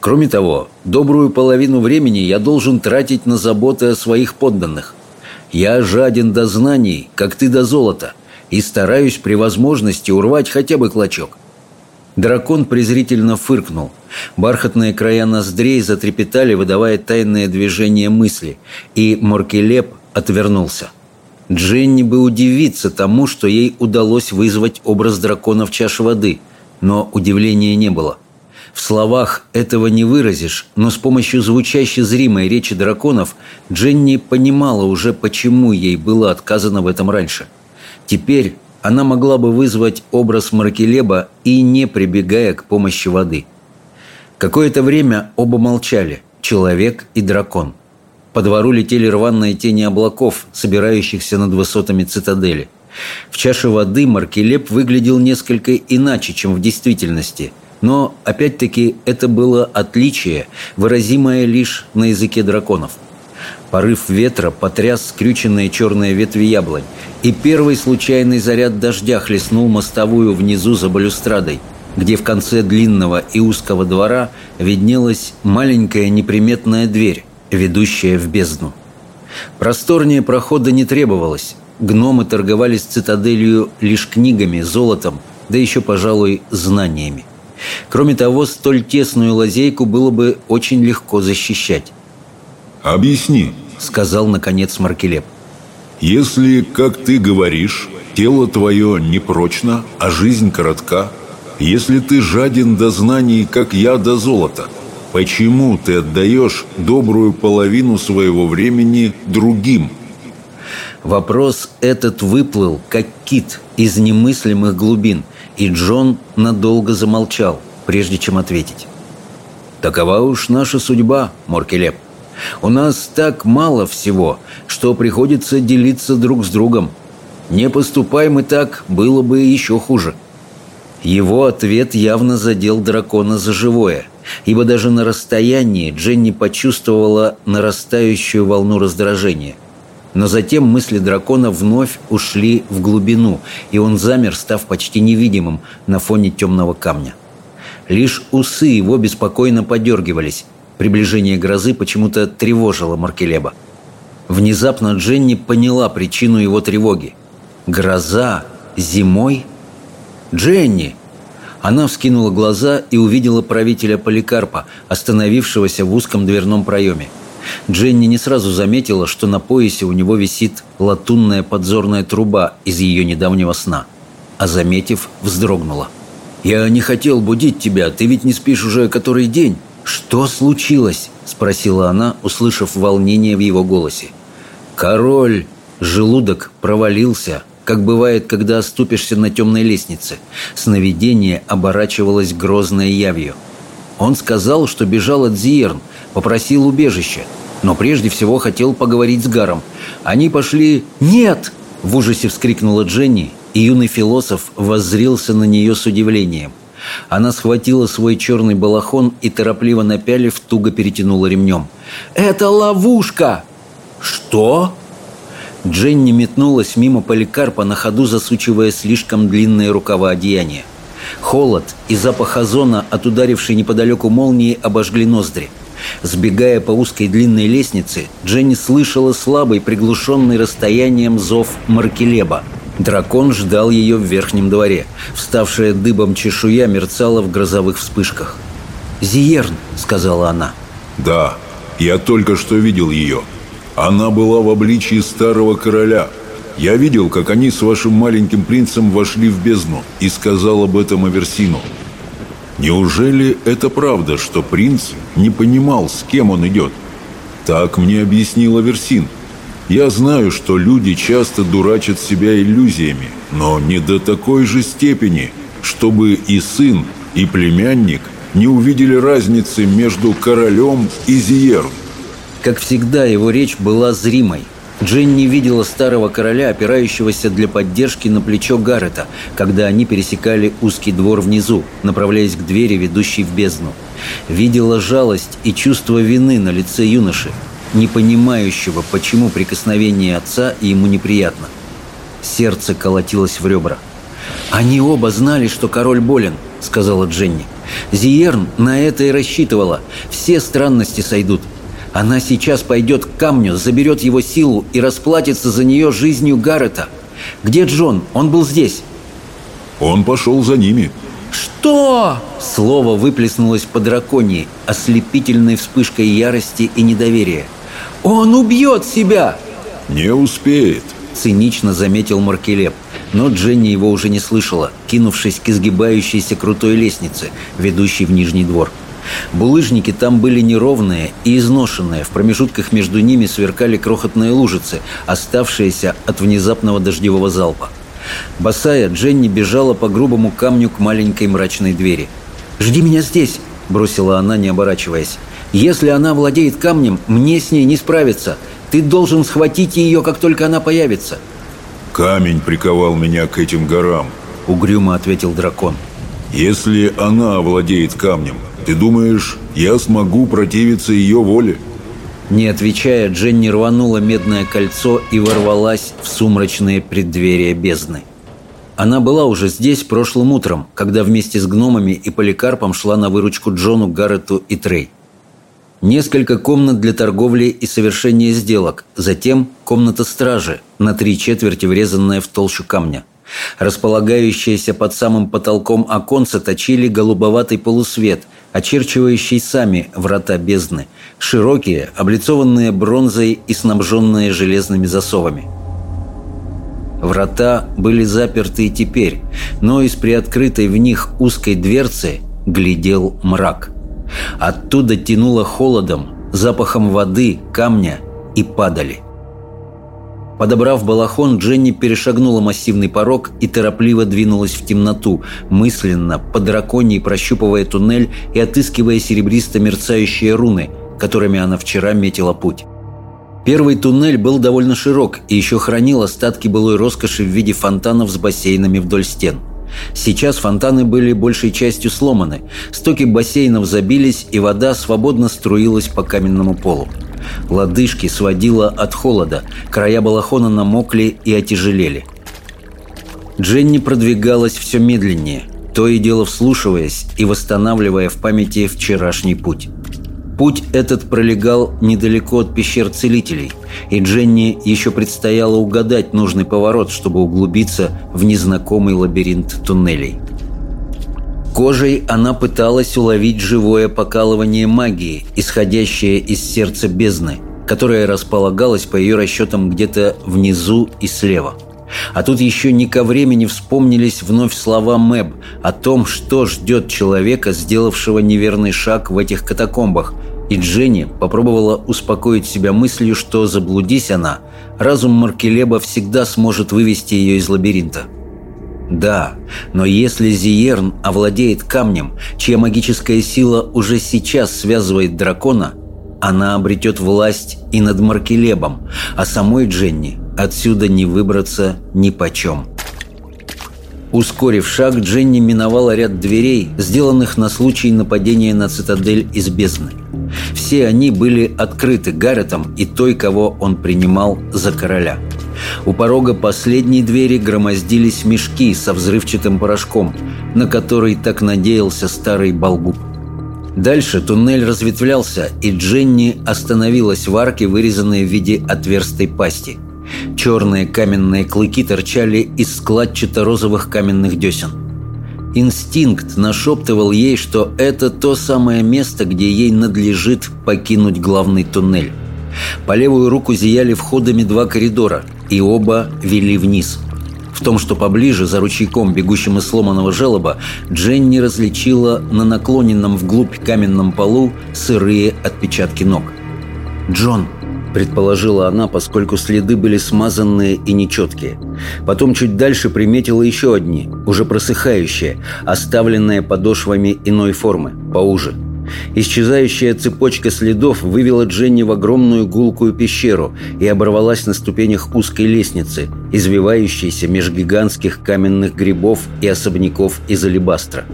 Кроме того, добрую половину времени я должен тратить на заботы о своих подданных. Я жаден до знаний, как ты до золота, и стараюсь при возможности урвать хотя бы клочок. Дракон презрительно фыркнул. Бархатные края ноздрей затрепетали, выдавая тайное движение мысли, и Моркелеп отвернулся. Дженни бы удивиться тому, что ей удалось вызвать образ дракона в чаше воды, но удивления не было. В словах этого не выразишь, но с помощью звучащей зримой речи драконов Дженни понимала уже, почему ей было отказано в этом раньше. Теперь она могла бы вызвать образ Маркелеба и не прибегая к помощи воды. Какое-то время оба молчали, человек и дракон. По двору летели рваные тени облаков, собирающихся над высотами цитадели. В чаше воды Маркелеп выглядел несколько иначе, чем в действительности. Но, опять-таки, это было отличие, выразимое лишь на языке драконов. Порыв ветра потряс скрюченные черные ветви яблонь, и первый случайный заряд дождя хлестнул мостовую внизу за балюстрадой, где в конце длинного и узкого двора виднелась маленькая неприметная дверь, ведущая в бездну. Просторнее прохода не требовалось. Гномы торговали с цитаделью лишь книгами, золотом, да еще, пожалуй, знаниями. Кроме того, столь тесную лазейку было бы очень легко защищать. «Объясни», — сказал, наконец, Маркелеп. «Если, как ты говоришь, тело твое непрочно, а жизнь коротка, если ты жаден до знаний, как я до золота, Почему ты отдаешь добрую половину своего времени другим? Вопрос этот выплыл, как кит из немыслимых глубин, и Джон надолго замолчал, прежде чем ответить. «Такова уж наша судьба, Моркелеп. У нас так мало всего, что приходится делиться друг с другом. Не поступай мы так, было бы еще хуже». Его ответ явно задел дракона за живое, ибо даже на расстоянии Дженни почувствовала нарастающую волну раздражения. Но затем мысли дракона вновь ушли в глубину, и он замер, став почти невидимым на фоне темного камня. Лишь усы его беспокойно подергивались. Приближение грозы почему-то тревожило Маркелеба. Внезапно Дженни поняла причину его тревоги. Гроза зимой – «Дженни!» Она вскинула глаза и увидела правителя Поликарпа, остановившегося в узком дверном проеме. Дженни не сразу заметила, что на поясе у него висит латунная подзорная труба из ее недавнего сна. А заметив, вздрогнула. «Я не хотел будить тебя, ты ведь не спишь уже который день». «Что случилось?» – спросила она, услышав волнение в его голосе. «Король!» Желудок провалился, как бывает, когда оступишься на темной лестнице. Сновидение оборачивалось грозной явью. Он сказал, что бежал от Зиерн, попросил убежища, но прежде всего хотел поговорить с Гаром. Они пошли «Нет!» – в ужасе вскрикнула Дженни, и юный философ воззрился на нее с удивлением. Она схватила свой черный балахон и, торопливо напялив, туго перетянула ремнем. «Это ловушка!» «Что?» Дженни метнулась мимо Поликарпа на ходу, засучивая слишком длинные рукава одеяния. Холод и запах озона от ударившей неподалеку молнии обожгли ноздри. Сбегая по узкой длинной лестнице, Дженни слышала слабый, приглушенный расстоянием зов Маркелеба. Дракон ждал ее в верхнем дворе. Вставшая дыбом чешуя мерцала в грозовых вспышках. «Зиерн», — сказала она. «Да, я только что видел ее», она была в обличии старого короля. Я видел, как они с вашим маленьким принцем вошли в бездну и сказал об этом Аверсину. Неужели это правда, что принц не понимал, с кем он идет? Так мне объяснил Аверсин. Я знаю, что люди часто дурачат себя иллюзиями, но не до такой же степени, чтобы и сын, и племянник не увидели разницы между королем и Зиером. Как всегда, его речь была зримой. Дженни видела старого короля, опирающегося для поддержки на плечо Гаррета, когда они пересекали узкий двор внизу, направляясь к двери, ведущей в бездну. Видела жалость и чувство вины на лице юноши, не понимающего, почему прикосновение отца ему неприятно. Сердце колотилось в ребра. «Они оба знали, что король болен», — сказала Дженни. «Зиерн на это и рассчитывала. Все странности сойдут. Она сейчас пойдет к камню, заберет его силу и расплатится за нее жизнью Гаррета. Где Джон? Он был здесь. Он пошел за ними. Что? Слово выплеснулось по драконии, ослепительной вспышкой ярости и недоверия. Он убьет себя! Не успеет, цинично заметил Маркелеп. Но Дженни его уже не слышала, кинувшись к изгибающейся крутой лестнице, ведущей в Нижний двор. Булыжники там были неровные и изношенные, в промежутках между ними сверкали крохотные лужицы, оставшиеся от внезапного дождевого залпа. Босая, Дженни бежала по грубому камню к маленькой мрачной двери. «Жди меня здесь!» – бросила она, не оборачиваясь. «Если она владеет камнем, мне с ней не справиться. Ты должен схватить ее, как только она появится». «Камень приковал меня к этим горам», – угрюмо ответил дракон. «Если она владеет камнем, ты думаешь, я смогу противиться ее воле?» Не отвечая, Дженни рванула медное кольцо и ворвалась в сумрачные преддверия бездны. Она была уже здесь прошлым утром, когда вместе с гномами и поликарпом шла на выручку Джону, Гаррету и Трей. Несколько комнат для торговли и совершения сделок, затем комната стражи, на три четверти врезанная в толщу камня – Располагающиеся под самым потолком оконца точили голубоватый полусвет, очерчивающий сами врата бездны, широкие, облицованные бронзой и снабженные железными засовами. Врата были заперты и теперь, но из приоткрытой в них узкой дверцы глядел мрак. Оттуда тянуло холодом, запахом воды, камня и падали – Подобрав балахон, Дженни перешагнула массивный порог и торопливо двинулась в темноту, мысленно, по драконьей прощупывая туннель и отыскивая серебристо мерцающие руны, которыми она вчера метила путь. Первый туннель был довольно широк и еще хранил остатки былой роскоши в виде фонтанов с бассейнами вдоль стен. Сейчас фонтаны были большей частью сломаны, стоки бассейнов забились, и вода свободно струилась по каменному полу. Лодыжки сводило от холода, края балахона намокли и отяжелели. Дженни продвигалась все медленнее, то и дело вслушиваясь и восстанавливая в памяти вчерашний путь. Путь этот пролегал недалеко от пещер целителей, и Дженни еще предстояло угадать нужный поворот, чтобы углубиться в незнакомый лабиринт туннелей. Кожей она пыталась уловить живое покалывание магии, исходящее из сердца бездны, которое располагалось по ее расчетам где-то внизу и слева. А тут еще не ко времени вспомнились вновь слова Мэб о том, что ждет человека, сделавшего неверный шаг в этих катакомбах – и Дженни попробовала успокоить себя мыслью, что заблудись она, разум Маркелеба всегда сможет вывести ее из лабиринта. Да, но если Зиерн овладеет камнем, чья магическая сила уже сейчас связывает дракона, она обретет власть и над Маркелебом, а самой Дженни отсюда не выбраться ни почем. Ускорив шаг, Дженни миновала ряд дверей, сделанных на случай нападения на цитадель из бездны. Все они были открыты Гарретом и той, кого он принимал за короля. У порога последней двери громоздились мешки со взрывчатым порошком, на который так надеялся старый Болгуб. Дальше туннель разветвлялся, и Дженни остановилась в арке, вырезанной в виде отверстой пасти – Черные каменные клыки торчали из складчато-розовых каменных десен. Инстинкт нашептывал ей, что это то самое место, где ей надлежит покинуть главный туннель. По левую руку зияли входами два коридора, и оба вели вниз. В том, что поближе, за ручейком, бегущим из сломанного желоба, Дженни различила на наклоненном вглубь каменном полу сырые отпечатки ног. «Джон!» предположила она, поскольку следы были смазанные и нечеткие. Потом чуть дальше приметила еще одни, уже просыхающие, оставленные подошвами иной формы, поуже. Исчезающая цепочка следов вывела Дженни в огромную гулкую пещеру и оборвалась на ступенях узкой лестницы, извивающейся меж гигантских каменных грибов и особняков из алебастра.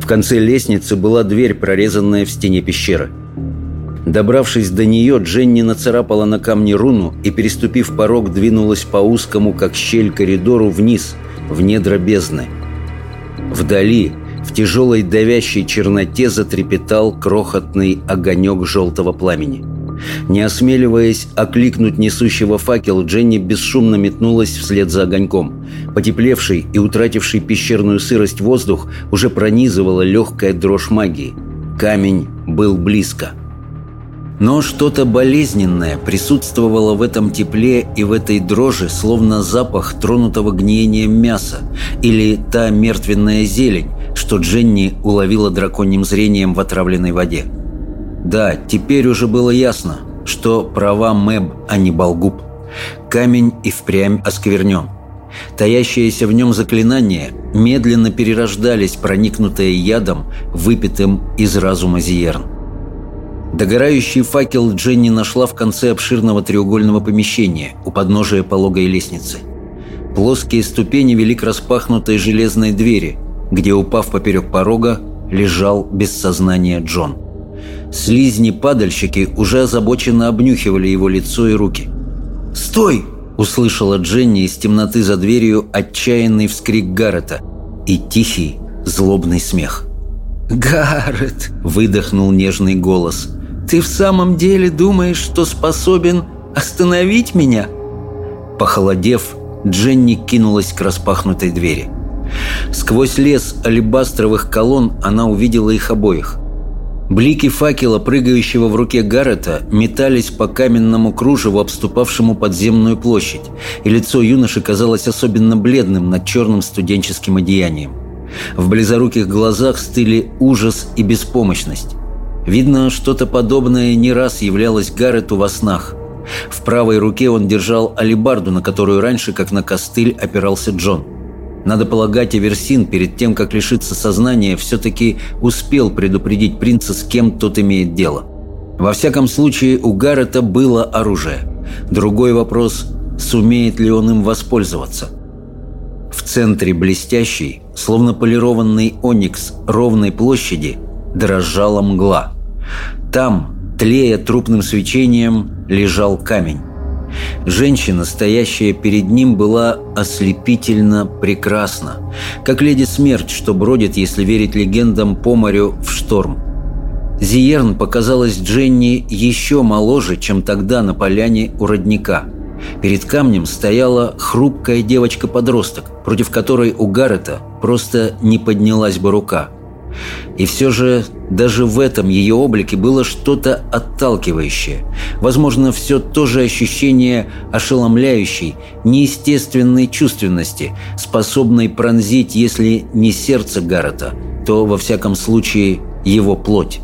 В конце лестницы была дверь, прорезанная в стене пещеры – Добравшись до нее, Дженни нацарапала на камне руну и, переступив порог, двинулась по узкому, как щель, коридору вниз, в недра бездны. Вдали, в тяжелой давящей черноте затрепетал крохотный огонек желтого пламени. Не осмеливаясь окликнуть несущего факел, Дженни бесшумно метнулась вслед за огоньком. Потеплевший и утративший пещерную сырость воздух уже пронизывала легкая дрожь магии. Камень был близко – но что-то болезненное присутствовало в этом тепле и в этой дрожи, словно запах тронутого гниением мяса или та мертвенная зелень, что Дженни уловила драконьим зрением в отравленной воде. Да, теперь уже было ясно, что права Мэб, а не Болгуб. Камень и впрямь осквернен. Таящиеся в нем заклинания медленно перерождались, проникнутые ядом, выпитым из разума Зиерн. Догорающий факел Дженни нашла в конце обширного треугольного помещения у подножия пологой лестницы. Плоские ступени вели к распахнутой железной двери, где, упав поперек порога, лежал без сознания Джон. Слизни-падальщики уже озабоченно обнюхивали его лицо и руки. «Стой!» – услышала Дженни из темноты за дверью отчаянный вскрик Гаррета и тихий, злобный смех. «Гаррет!» – выдохнул нежный голос. Ты в самом деле думаешь, что способен остановить меня?» Похолодев, Дженни кинулась к распахнутой двери. Сквозь лес алебастровых колонн она увидела их обоих. Блики факела, прыгающего в руке Гаррета, метались по каменному кружеву, обступавшему подземную площадь, и лицо юноши казалось особенно бледным над черным студенческим одеянием. В близоруких глазах стыли ужас и беспомощность. Видно, что-то подобное не раз являлось Гаррету во снах. В правой руке он держал алибарду, на которую раньше, как на костыль, опирался Джон. Надо полагать, Эверсин перед тем, как лишиться сознания, все-таки успел предупредить принца, с кем тот имеет дело. Во всяком случае, у Гаррета было оружие. Другой вопрос – сумеет ли он им воспользоваться? В центре блестящей, словно полированный оникс ровной площади, дрожала мгла. Там, тлея трупным свечением, лежал камень. Женщина, стоящая перед ним, была ослепительно прекрасна, как леди смерть, что бродит, если верить легендам, по морю в шторм. Зиерн показалась Дженни еще моложе, чем тогда на поляне у родника. Перед камнем стояла хрупкая девочка-подросток, против которой у Гаррета просто не поднялась бы рука – и все же даже в этом ее облике было что-то отталкивающее. Возможно, все то же ощущение ошеломляющей, неестественной чувственности, способной пронзить, если не сердце Гаррета, то, во всяком случае, его плоть.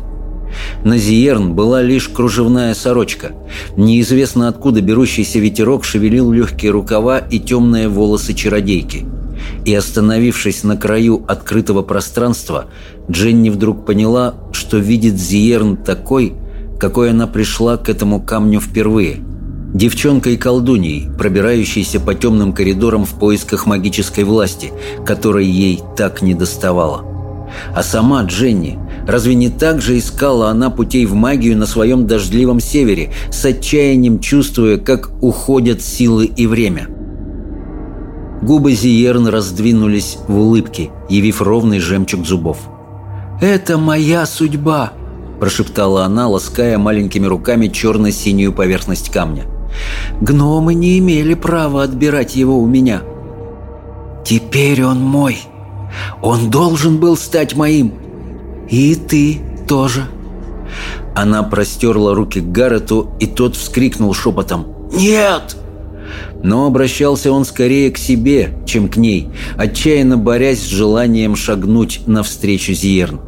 На Зиерн была лишь кружевная сорочка. Неизвестно откуда берущийся ветерок шевелил легкие рукава и темные волосы чародейки – и, остановившись на краю открытого пространства, Дженни вдруг поняла, что видит Зиерн такой, какой она пришла к этому камню впервые. Девчонкой-колдуньей, пробирающейся по темным коридорам в поисках магической власти, которой ей так не доставало. А сама Дженни, разве не так же искала она путей в магию на своем дождливом севере, с отчаянием чувствуя, как уходят силы и время – Губы Зиерн раздвинулись в улыбке, явив ровный жемчуг зубов. «Это моя судьба!» – прошептала она, лаская маленькими руками черно-синюю поверхность камня. «Гномы не имели права отбирать его у меня. Теперь он мой. Он должен был стать моим. И ты тоже». Она простерла руки к Гаррету, и тот вскрикнул шепотом. «Нет!» Но обращался он скорее к себе, чем к ней, отчаянно борясь с желанием шагнуть навстречу Зиерн.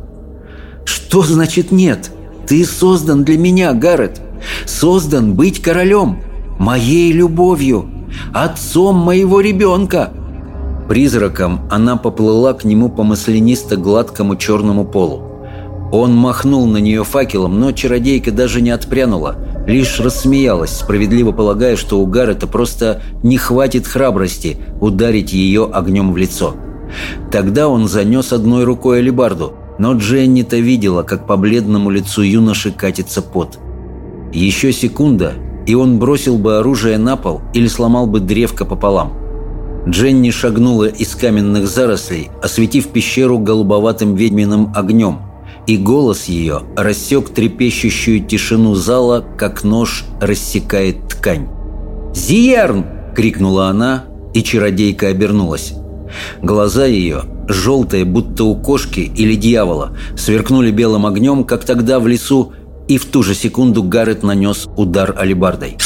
«Что значит нет? Ты создан для меня, Гаррет. Создан быть королем, моей любовью, отцом моего ребенка». Призраком она поплыла к нему по маслянисто-гладкому черному полу. Он махнул на нее факелом, но чародейка даже не отпрянула, лишь рассмеялась, справедливо полагая, что у Гаррета просто не хватит храбрости ударить ее огнем в лицо. Тогда он занес одной рукой алебарду, но Дженни-то видела, как по бледному лицу юноши катится пот. Еще секунда, и он бросил бы оружие на пол или сломал бы древко пополам. Дженни шагнула из каменных зарослей, осветив пещеру голубоватым ведьминым огнем – и голос ее рассек трепещущую тишину зала, как нож рассекает ткань. «Зиерн!» — крикнула она, и чародейка обернулась. Глаза ее, желтые, будто у кошки или дьявола, сверкнули белым огнем, как тогда в лесу, и в ту же секунду Гаррет нанес удар алебардой.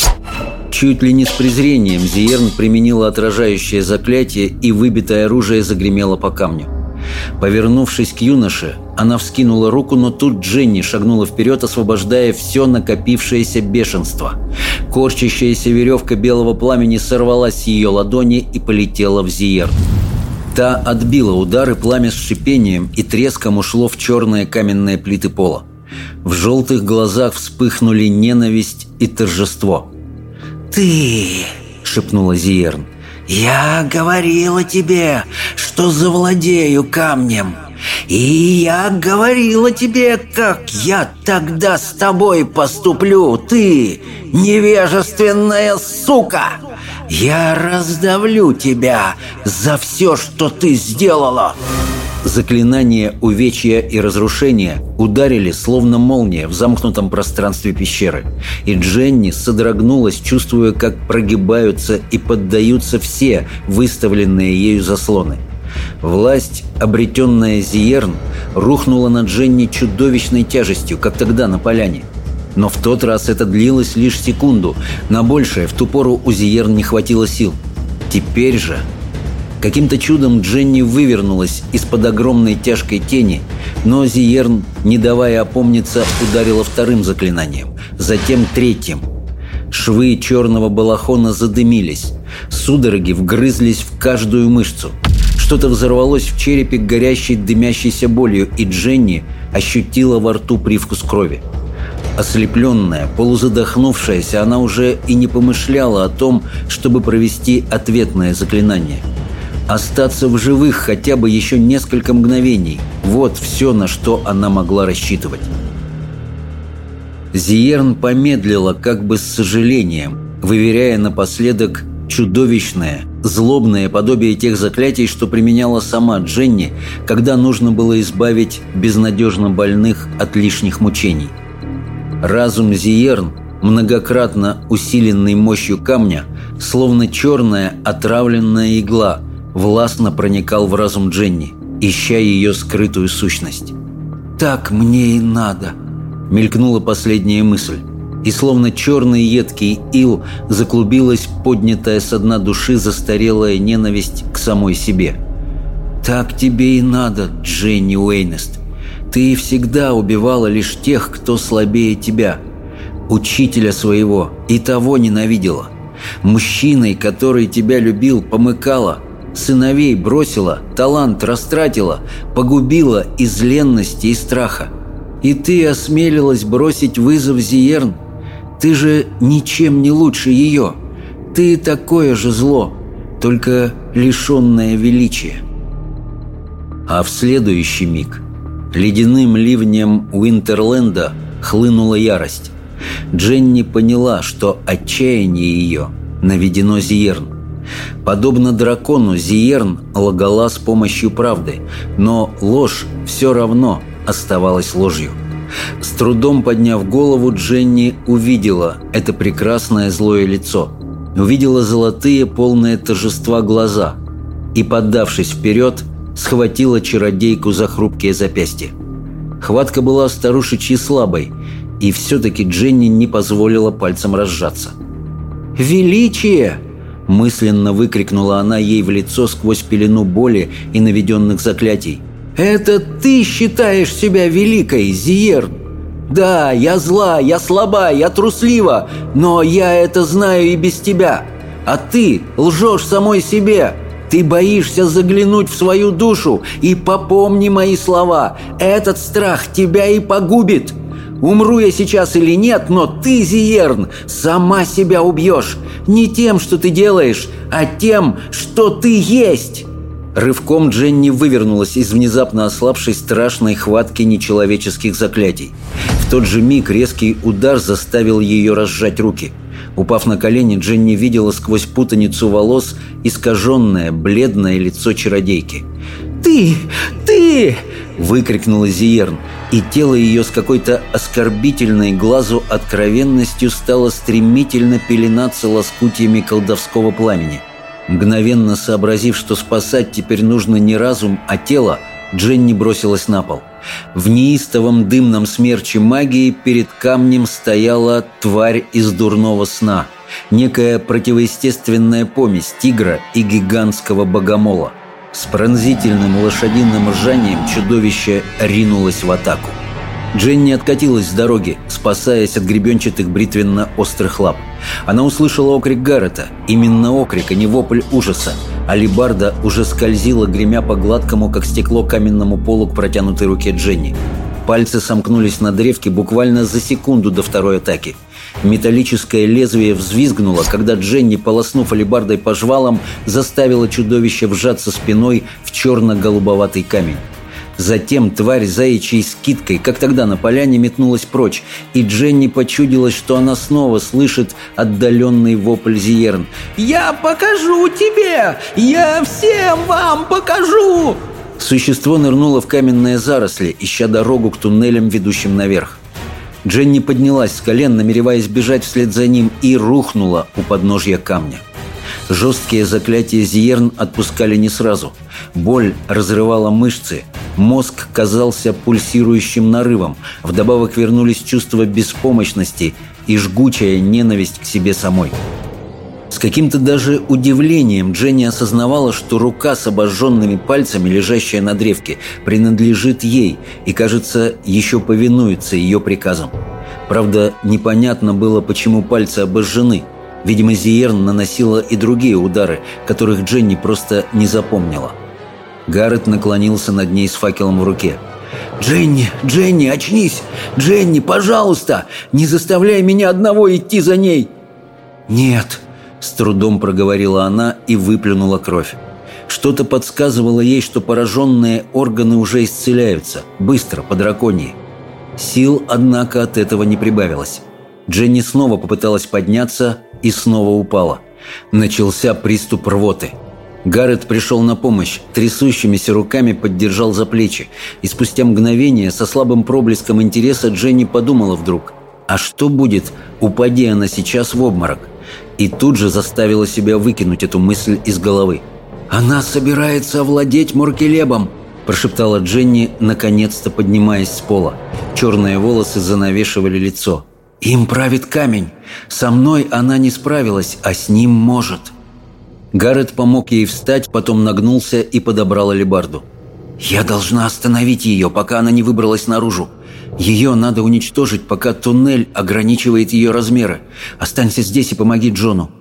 Чуть ли не с презрением Зиерн применила отражающее заклятие, и выбитое оружие загремело по камню. Повернувшись к юноше, она вскинула руку, но тут Дженни шагнула вперед, освобождая все накопившееся бешенство. Корчащаяся веревка белого пламени сорвалась с ее ладони и полетела в Зиер. Та отбила удары, пламя с шипением и треском ушло в черные каменные плиты пола. В желтых глазах вспыхнули ненависть и торжество. «Ты!» — шепнула Зиерн. «Я говорила тебе, что завладею камнем. И я говорила тебе, как я тогда с тобой поступлю, ты, невежественная сука! Я раздавлю тебя за все, что ты сделала!» Заклинания увечья и разрушения ударили, словно молния, в замкнутом пространстве пещеры. И Дженни содрогнулась, чувствуя, как прогибаются и поддаются все выставленные ею заслоны. Власть, обретенная Зиерн, рухнула на Дженни чудовищной тяжестью, как тогда на поляне. Но в тот раз это длилось лишь секунду. На большее в ту пору у Зиерн не хватило сил. Теперь же Каким-то чудом Дженни вывернулась из-под огромной тяжкой тени, но Зиерн, не давая опомниться, ударила вторым заклинанием, затем третьим. Швы черного балахона задымились, судороги вгрызлись в каждую мышцу. Что-то взорвалось в черепе горящей дымящейся болью, и Дженни ощутила во рту привкус крови. Ослепленная, полузадохнувшаяся, она уже и не помышляла о том, чтобы провести ответное заклинание. Остаться в живых хотя бы еще несколько мгновений – вот все, на что она могла рассчитывать. Зиерн помедлила как бы с сожалением, выверяя напоследок чудовищное, злобное подобие тех заклятий, что применяла сама Дженни, когда нужно было избавить безнадежно больных от лишних мучений. Разум Зиерн, многократно усиленный мощью камня, словно черная отравленная игла, властно проникал в разум Дженни, ища ее скрытую сущность. «Так мне и надо», — мелькнула последняя мысль. И словно черный едкий ил заклубилась поднятая со дна души застарелая ненависть к самой себе. «Так тебе и надо, Дженни Уэйнест. Ты всегда убивала лишь тех, кто слабее тебя. Учителя своего и того ненавидела. Мужчиной, который тебя любил, помыкала. Сыновей бросила, талант растратила, погубила из ленности и страха. И ты осмелилась бросить вызов Зиерн? Ты же ничем не лучше ее. Ты такое же зло, только лишенное величия. А в следующий миг ледяным ливнем Уинтерленда хлынула ярость. Дженни поняла, что отчаяние ее наведено Зиерн. Подобно дракону, Зиерн лгала с помощью правды, но ложь все равно оставалась ложью. С трудом подняв голову, Дженни увидела это прекрасное злое лицо. Увидела золотые, полные торжества глаза. И, поддавшись вперед, схватила чародейку за хрупкие запястья. Хватка была старушечьей слабой, и все-таки Дженни не позволила пальцем разжаться. «Величие!» – мысленно выкрикнула она ей в лицо сквозь пелену боли и наведенных заклятий. «Это ты считаешь себя великой, Зиерн? Да, я зла, я слаба, я труслива, но я это знаю и без тебя. А ты лжешь самой себе. Ты боишься заглянуть в свою душу, и попомни мои слова. Этот страх тебя и погубит. Умру я сейчас или нет, но ты, Зиерн, сама себя убьешь. Не тем, что ты делаешь, а тем, что ты есть. Рывком Дженни вывернулась из внезапно ослабшей страшной хватки нечеловеческих заклятий. В тот же миг резкий удар заставил ее разжать руки. Упав на колени, Дженни видела сквозь путаницу волос искаженное, бледное лицо чародейки. «Ты! Ты!» – выкрикнула Зиерн, и тело ее с какой-то оскорбительной глазу откровенностью стало стремительно пеленаться лоскутьями колдовского пламени. Мгновенно сообразив, что спасать теперь нужно не разум, а тело, Дженни бросилась на пол. В неистовом дымном смерче магии перед камнем стояла тварь из дурного сна. Некая противоестественная помесь тигра и гигантского богомола. С пронзительным лошадиным ржанием чудовище ринулось в атаку. Дженни откатилась с дороги, спасаясь от гребенчатых бритвенно-острых лап. Она услышала окрик Гаррета. Именно окрик, а не вопль ужаса. Алибарда уже скользила, гремя по гладкому, как стекло, каменному полу к протянутой руке Дженни. Пальцы сомкнулись на древке буквально за секунду до второй атаки. Металлическое лезвие взвизгнуло, когда Дженни, полоснув алибардой по жвалам, заставила чудовище вжаться спиной в черно-голубоватый камень. Затем тварь заячьей скидкой, как тогда на поляне, метнулась прочь, и Дженни почудилась, что она снова слышит отдаленный вопль Зиерн. «Я покажу тебе! Я всем вам покажу!» Существо нырнуло в каменные заросли, ища дорогу к туннелям, ведущим наверх. Дженни поднялась с колен, намереваясь бежать вслед за ним, и рухнула у подножья камня. Жесткие заклятия Зиерн отпускали не сразу. Боль разрывала мышцы, Мозг казался пульсирующим нарывом. Вдобавок вернулись чувства беспомощности и жгучая ненависть к себе самой. С каким-то даже удивлением Дженни осознавала, что рука с обожженными пальцами, лежащая на древке, принадлежит ей и, кажется, еще повинуется ее приказам. Правда, непонятно было, почему пальцы обожжены. Видимо, Зиерн наносила и другие удары, которых Дженни просто не запомнила. Гаррет наклонился над ней с факелом в руке. «Дженни, Дженни, очнись! Дженни, пожалуйста! Не заставляй меня одного идти за ней!» «Нет!» – с трудом проговорила она и выплюнула кровь. Что-то подсказывало ей, что пораженные органы уже исцеляются, быстро, по драконии. Сил, однако, от этого не прибавилось. Дженни снова попыталась подняться и снова упала. Начался приступ рвоты. Гаррет пришел на помощь, трясущимися руками поддержал за плечи, и спустя мгновение со слабым проблеском интереса Дженни подумала вдруг, а что будет, упади она сейчас в обморок? И тут же заставила себя выкинуть эту мысль из головы. «Она собирается овладеть Моркелебом!» прошептала Дженни, наконец-то поднимаясь с пола. Черные волосы занавешивали лицо. «Им правит камень. Со мной она не справилась, а с ним может». Гаррет помог ей встать, потом нагнулся и подобрал алебарду. «Я должна остановить ее, пока она не выбралась наружу. Ее надо уничтожить, пока туннель ограничивает ее размеры. Останься здесь и помоги Джону».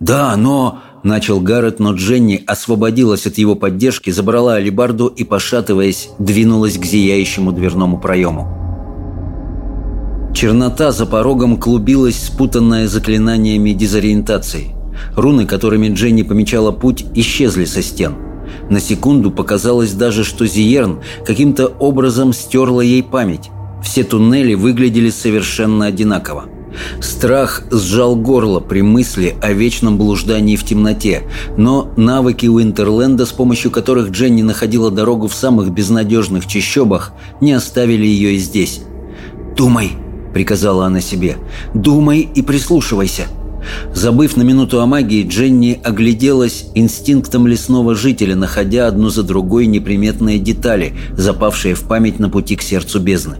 «Да, но...» – начал Гаррет, но Дженни освободилась от его поддержки, забрала алебарду и, пошатываясь, двинулась к зияющему дверному проему. Чернота за порогом клубилась, спутанная заклинаниями дезориентации. Руны, которыми Дженни помечала путь, исчезли со стен. На секунду показалось даже, что Зиерн каким-то образом стерла ей память. Все туннели выглядели совершенно одинаково. Страх сжал горло при мысли о вечном блуждании в темноте, но навыки Уинтерленда, с помощью которых Дженни находила дорогу в самых безнадежных чащобах, не оставили ее и здесь. «Думай!» – приказала она себе. «Думай и прислушивайся!» Забыв на минуту о магии, Дженни огляделась инстинктом лесного жителя, находя одну за другой неприметные детали, запавшие в память на пути к сердцу бездны.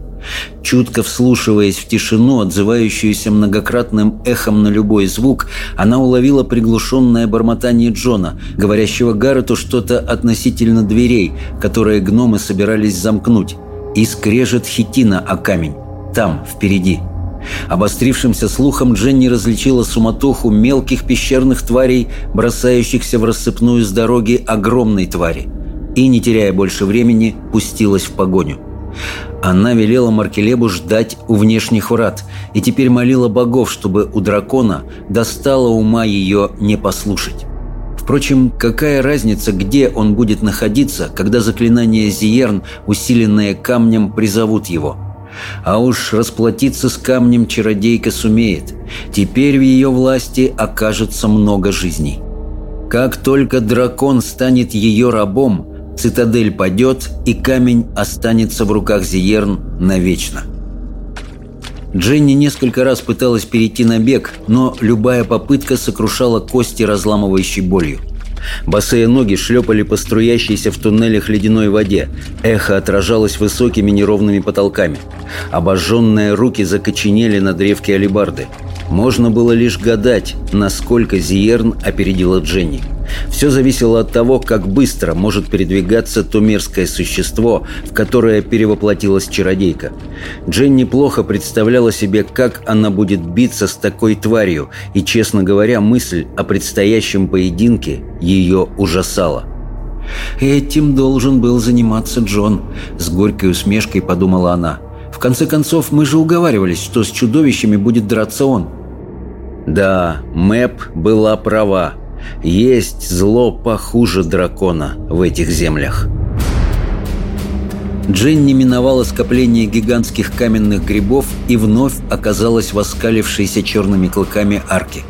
Чутко вслушиваясь в тишину, отзывающуюся многократным эхом на любой звук, она уловила приглушенное бормотание Джона, говорящего Гаррету что-то относительно дверей, которые гномы собирались замкнуть, и скрежет хитина о камень. Там, впереди. Обострившимся слухом Дженни различила суматоху мелких пещерных тварей, бросающихся в рассыпную с дороги огромной твари, и, не теряя больше времени, пустилась в погоню. Она велела Маркелебу ждать у внешних врат и теперь молила богов, чтобы у дракона достало ума ее не послушать. Впрочем, какая разница, где он будет находиться, когда заклинание Зиерн, усиленное камнем, призовут его? А уж расплатиться с камнем чародейка сумеет. Теперь в ее власти окажется много жизней. Как только дракон станет ее рабом, цитадель падет, и камень останется в руках Зиерн навечно. Дженни несколько раз пыталась перейти на бег, но любая попытка сокрушала кости разламывающей болью. Босые ноги шлепали по струящейся в туннелях ледяной воде. Эхо отражалось высокими неровными потолками. Обожженные руки закоченели на древке алибарды. Можно было лишь гадать, насколько Зиерн опередила Дженни. Все зависело от того, как быстро может передвигаться то мерзкое существо, в которое перевоплотилась чародейка. Дженни плохо представляла себе, как она будет биться с такой тварью, и, честно говоря, мысль о предстоящем поединке ее ужасала. «Этим должен был заниматься Джон», — с горькой усмешкой подумала она. «В конце концов, мы же уговаривались, что с чудовищами будет драться он». Да, Мэп была права. Есть зло похуже дракона в этих землях. Дженни миновала скопление гигантских каменных грибов и вновь оказалась в оскалившейся черными клыками арке.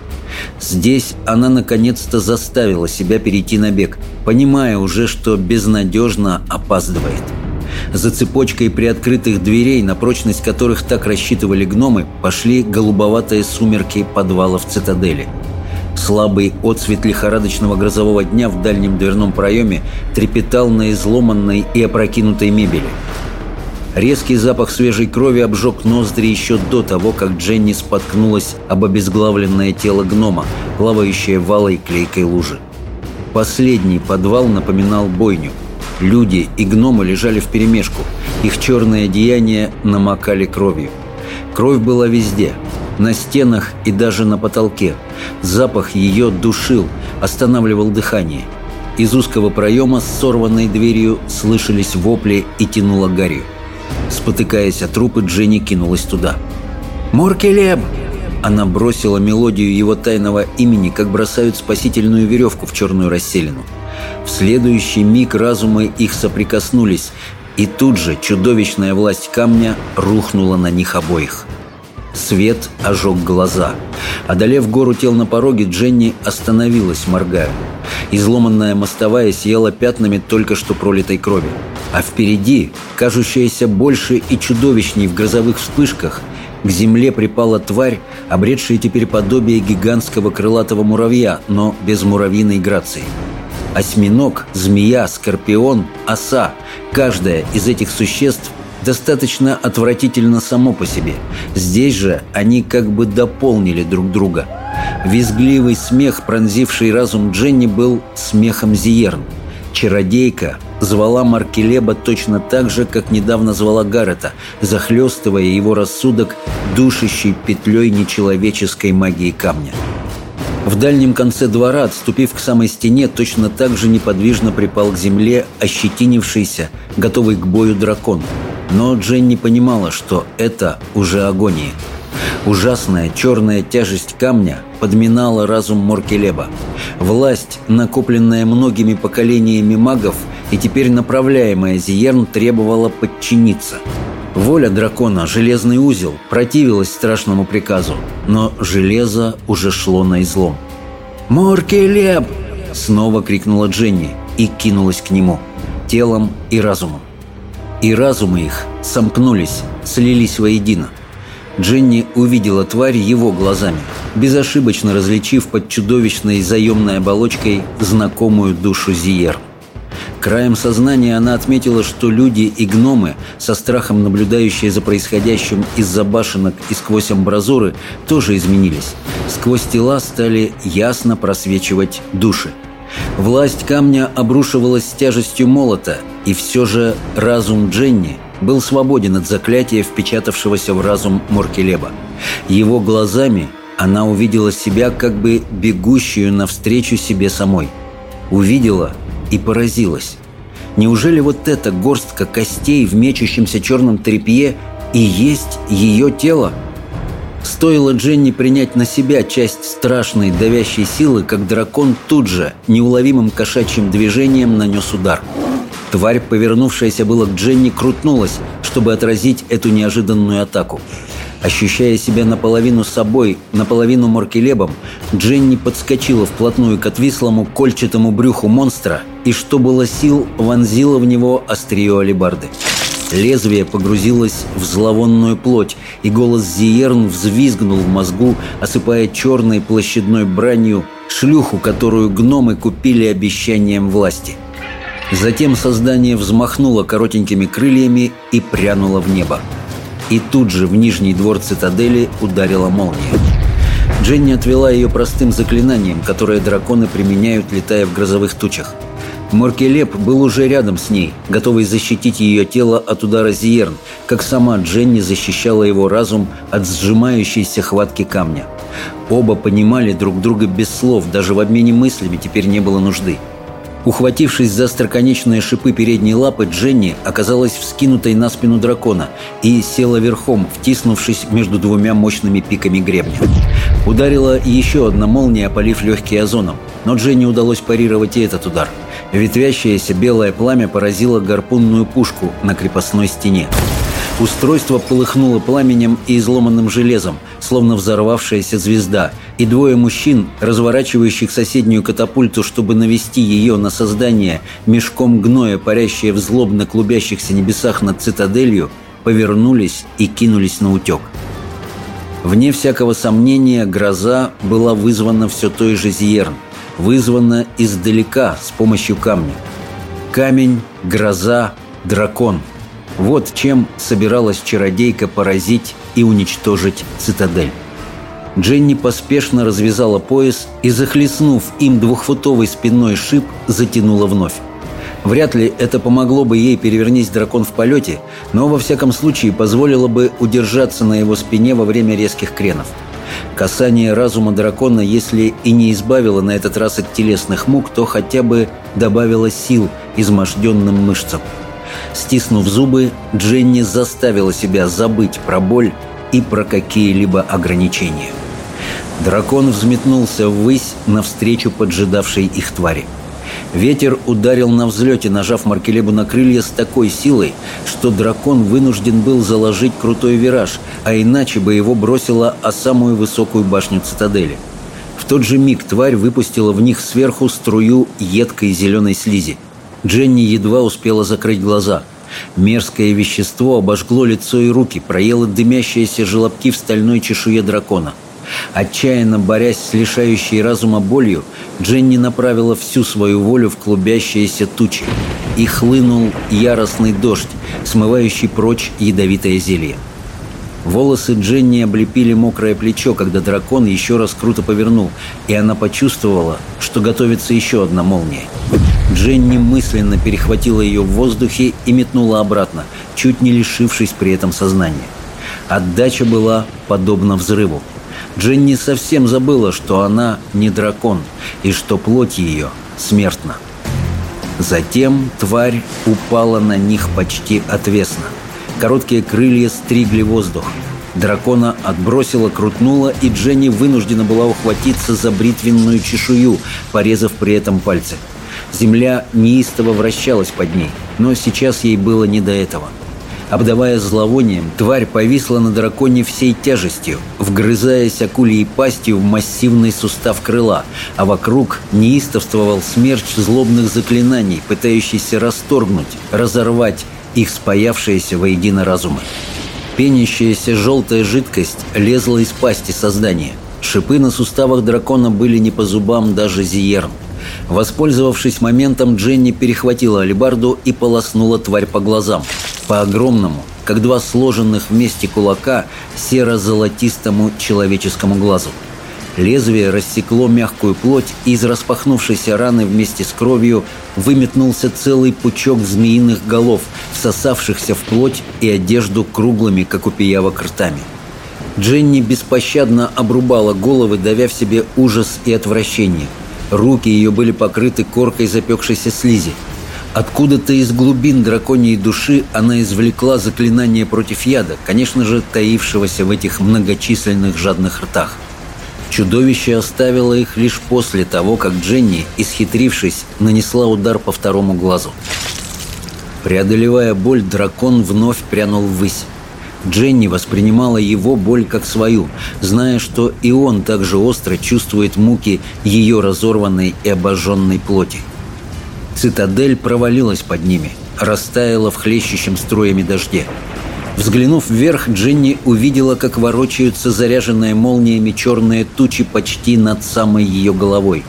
Здесь она наконец-то заставила себя перейти на бег, понимая уже, что безнадежно опаздывает. За цепочкой приоткрытых дверей, на прочность которых так рассчитывали гномы, пошли голубоватые сумерки подвалов цитадели – Слабый отсвет лихорадочного грозового дня в дальнем дверном проеме трепетал на изломанной и опрокинутой мебели. Резкий запах свежей крови обжег ноздри еще до того, как Дженни споткнулась об обезглавленное тело гнома, плавающее в алой клейкой луже. Последний подвал напоминал бойню. Люди и гномы лежали вперемешку. Их черные одеяния намокали кровью. Кровь была везде – на стенах и даже на потолке. Запах ее душил, останавливал дыхание. Из узкого проема с сорванной дверью слышались вопли и тянуло гарью. Спотыкаясь от трупы, Дженни кинулась туда. «Моркелеб!» Она бросила мелодию его тайного имени, как бросают спасительную веревку в черную расселину. В следующий миг разумы их соприкоснулись, и тут же чудовищная власть камня рухнула на них обоих. Свет ожег глаза. Одолев гору тел на пороге, Дженни остановилась, моргая. Изломанная мостовая сияла пятнами только что пролитой крови. А впереди, кажущаяся больше и чудовищней в грозовых вспышках, к земле припала тварь, обретшая теперь подобие гигантского крылатого муравья, но без муравьиной грации. Осьминог, змея, скорпион, оса – каждая из этих существ достаточно отвратительно само по себе. Здесь же они как бы дополнили друг друга. Визгливый смех, пронзивший разум Дженни, был смехом Зиерн. Чародейка звала Маркелеба точно так же, как недавно звала Гаррета, захлестывая его рассудок душащей петлей нечеловеческой магии камня. В дальнем конце двора, отступив к самой стене, точно так же неподвижно припал к земле ощетинившийся, готовый к бою дракон. Но Дженни понимала, что это уже агония. Ужасная черная тяжесть камня подминала разум Моркелеба. Власть, накопленная многими поколениями магов и теперь направляемая Зиерн, требовала подчиниться – Воля дракона, железный узел, противилась страшному приказу, но железо уже шло на излом. «Моркелеб!» – снова крикнула Дженни и кинулась к нему, телом и разумом. И разумы их сомкнулись, слились воедино. Дженни увидела тварь его глазами, безошибочно различив под чудовищной заемной оболочкой знакомую душу Зиер – Краем сознания она отметила, что люди и гномы, со страхом наблюдающие за происходящим из-за башенок и сквозь амбразуры, тоже изменились. Сквозь тела стали ясно просвечивать души. Власть камня обрушивалась с тяжестью молота, и все же разум Дженни был свободен от заклятия, впечатавшегося в разум Моркелеба. Его глазами она увидела себя как бы бегущую навстречу себе самой. Увидела – и поразилась. Неужели вот эта горстка костей в мечущемся черном тряпье и есть ее тело? Стоило Дженни принять на себя часть страшной давящей силы, как дракон тут же, неуловимым кошачьим движением, нанес удар. Тварь, повернувшаяся было к Дженни, крутнулась, чтобы отразить эту неожиданную атаку. Ощущая себя наполовину собой, наполовину моркелебом, Дженни подскочила вплотную к отвислому кольчатому брюху монстра и, что было сил, вонзила в него острие алебарды. Лезвие погрузилось в зловонную плоть, и голос Зиерн взвизгнул в мозгу, осыпая черной площадной бранью шлюху, которую гномы купили обещанием власти. Затем создание взмахнуло коротенькими крыльями и прянуло в небо. И тут же в нижний двор цитадели ударила молния. Дженни отвела ее простым заклинанием, которое драконы применяют, летая в грозовых тучах. Моркелеп был уже рядом с ней, готовый защитить ее тело от удара Зиерн, как сама Дженни защищала его разум от сжимающейся хватки камня. Оба понимали друг друга без слов, даже в обмене мыслями теперь не было нужды. Ухватившись за остроконечные шипы передней лапы, Дженни оказалась вскинутой на спину дракона и села верхом, втиснувшись между двумя мощными пиками гребня. Ударила еще одна молния, опалив легкие озоном, но Дженни удалось парировать и этот удар. Ветвящееся белое пламя поразило гарпунную пушку на крепостной стене. Устройство полыхнуло пламенем и изломанным железом, словно взорвавшаяся звезда, и двое мужчин, разворачивающих соседнюю катапульту, чтобы навести ее на создание мешком гноя, парящее в злобно клубящихся небесах над цитаделью, повернулись и кинулись на утек. Вне всякого сомнения, гроза была вызвана все той же Зиерн, вызвана издалека с помощью камня. Камень, гроза, дракон – вот чем собиралась чародейка поразить и уничтожить цитадель. Дженни поспешно развязала пояс и, захлестнув им двухфутовый спинной шип, затянула вновь. Вряд ли это помогло бы ей перевернись дракон в полете, но во всяком случае позволило бы удержаться на его спине во время резких кренов. Касание разума дракона, если и не избавило на этот раз от телесных мук, то хотя бы добавило сил изможденным мышцам. Стиснув зубы, Дженни заставила себя забыть про боль и про какие-либо ограничения. Дракон взметнулся ввысь навстречу поджидавшей их твари. Ветер ударил на взлете, нажав Маркелебу на крылья с такой силой, что дракон вынужден был заложить крутой вираж, а иначе бы его бросило о самую высокую башню цитадели. В тот же миг тварь выпустила в них сверху струю едкой зеленой слизи. Дженни едва успела закрыть глаза. Мерзкое вещество обожгло лицо и руки, проело дымящиеся желобки в стальной чешуе дракона – Отчаянно борясь с лишающей разума болью, Дженни направила всю свою волю в клубящиеся тучи. И хлынул яростный дождь, смывающий прочь ядовитое зелье. Волосы Дженни облепили мокрое плечо, когда дракон еще раз круто повернул, и она почувствовала, что готовится еще одна молния. Дженни мысленно перехватила ее в воздухе и метнула обратно, чуть не лишившись при этом сознания. Отдача была подобна взрыву. Дженни совсем забыла, что она не дракон и что плоть ее смертна. Затем тварь упала на них почти отвесно. Короткие крылья стригли воздух. Дракона отбросила, крутнула, и Дженни вынуждена была ухватиться за бритвенную чешую, порезав при этом пальцы. Земля неистово вращалась под ней, но сейчас ей было не до этого – Обдавая зловонием, тварь повисла на драконе всей тяжестью, вгрызаясь акулей пастью в массивный сустав крыла, а вокруг неистовствовал смерч злобных заклинаний, пытающийся расторгнуть, разорвать их спаявшиеся воедино разумы. Пенящаяся желтая жидкость лезла из пасти создания. Шипы на суставах дракона были не по зубам даже Зиерн. Воспользовавшись моментом, Дженни перехватила алебарду и полоснула тварь по глазам – по огромному, как два сложенных вместе кулака, серо-золотистому человеческому глазу. Лезвие рассекло мягкую плоть, и из распахнувшейся раны вместе с кровью выметнулся целый пучок змеиных голов, всосавшихся в плоть и одежду круглыми, как у пиявок, ртами. Дженни беспощадно обрубала головы, давя в себе ужас и отвращение. Руки ее были покрыты коркой запекшейся слизи. Откуда-то из глубин драконьей души она извлекла заклинание против яда, конечно же, таившегося в этих многочисленных жадных ртах. Чудовище оставило их лишь после того, как Дженни, исхитрившись, нанесла удар по второму глазу. Преодолевая боль, дракон вновь прянул ввысь. Дженни воспринимала его боль как свою, зная, что и он также остро чувствует муки ее разорванной и обожженной плоти. Цитадель провалилась под ними, растаяла в хлещущем струями дожде. Взглянув вверх, Дженни увидела, как ворочаются заряженные молниями черные тучи почти над самой ее головой.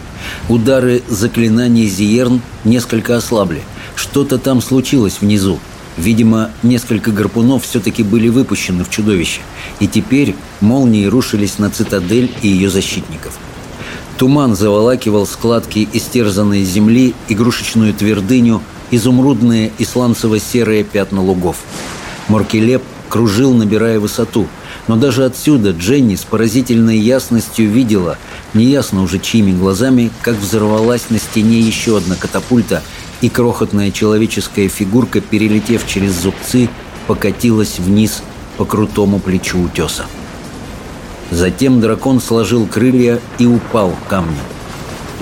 Удары заклинаний Зиерн несколько ослабли. Что-то там случилось внизу. Видимо, несколько гарпунов все-таки были выпущены в чудовище. И теперь молнии рушились на цитадель и ее защитников. Туман заволакивал складки истерзанной земли, игрушечную твердыню, изумрудные и сланцево-серые пятна лугов. Моркелеп кружил, набирая высоту, но даже отсюда Дженни с поразительной ясностью видела, неясно уже чьими глазами, как взорвалась на стене еще одна катапульта, и крохотная человеческая фигурка, перелетев через зубцы, покатилась вниз по крутому плечу утеса. Затем дракон сложил крылья и упал камнем.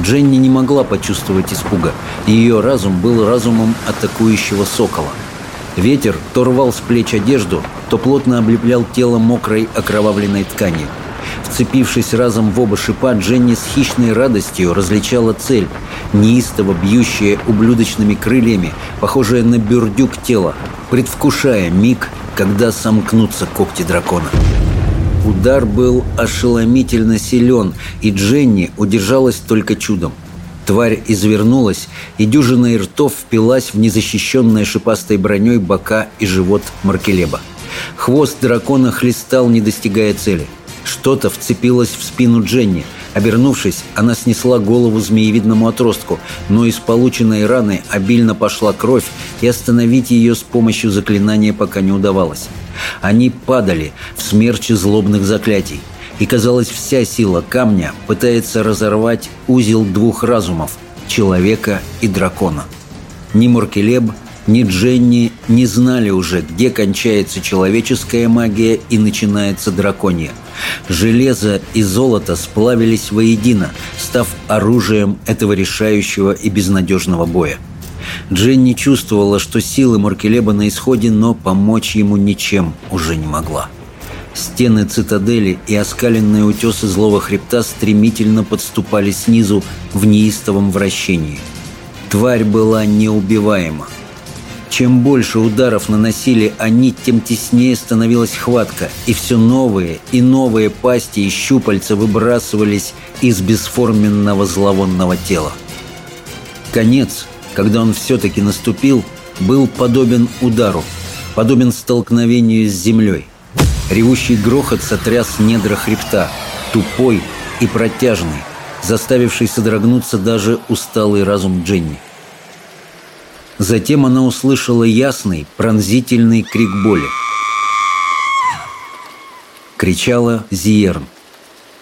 Дженни не могла почувствовать испуга. Ее разум был разумом атакующего сокола. Ветер то рвал с плеч одежду, то плотно облеплял тело мокрой окровавленной тканью. Вцепившись разом в оба шипа, Дженни с хищной радостью различала цель, неистово бьющая ублюдочными крыльями, похожая на бюрдюк тела, предвкушая миг, когда сомкнутся когти дракона. Удар был ошеломительно силен, и Дженни удержалась только чудом. Тварь извернулась, и дюжина ртов впилась в незащищенное шипастой броней бока и живот Маркелеба. Хвост дракона хлестал, не достигая цели. Что-то вцепилось в спину Дженни. Обернувшись, она снесла голову змеевидному отростку, но из полученной раны обильно пошла кровь, и остановить ее с помощью заклинания пока не удавалось. Они падали в смерче злобных заклятий. и, казалось, вся сила камня пытается разорвать узел двух разумов – человека и дракона. Ни Моркелеб, ни Дженни не знали уже, где кончается человеческая магия и начинается драконья. Железо и золото сплавились воедино, став оружием этого решающего и безнадежного боя. Дженни чувствовала, что силы Маркелеба на исходе, но помочь ему ничем уже не могла. Стены цитадели и оскаленные утесы злого хребта стремительно подступали снизу в неистовом вращении. Тварь была неубиваема. Чем больше ударов наносили они, тем теснее становилась хватка, и все новые и новые пасти и щупальца выбрасывались из бесформенного зловонного тела. Конец, когда он все-таки наступил, был подобен удару, подобен столкновению с землей. Ревущий грохот сотряс недра хребта, тупой и протяжный, заставивший содрогнуться даже усталый разум Дженни. Затем она услышала ясный, пронзительный крик боли. Кричала Зиерн.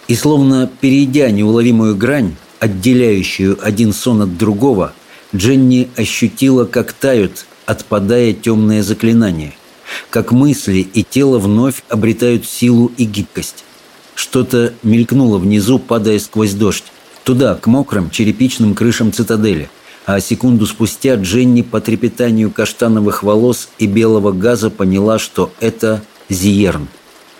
И словно перейдя неуловимую грань, отделяющую один сон от другого, Дженни ощутила, как тают, отпадая темные заклинания, как мысли и тело вновь обретают силу и гибкость. Что-то мелькнуло внизу, падая сквозь дождь, туда, к мокрым черепичным крышам цитадели – а секунду спустя Дженни по трепетанию каштановых волос и белого газа поняла, что это Зиерн.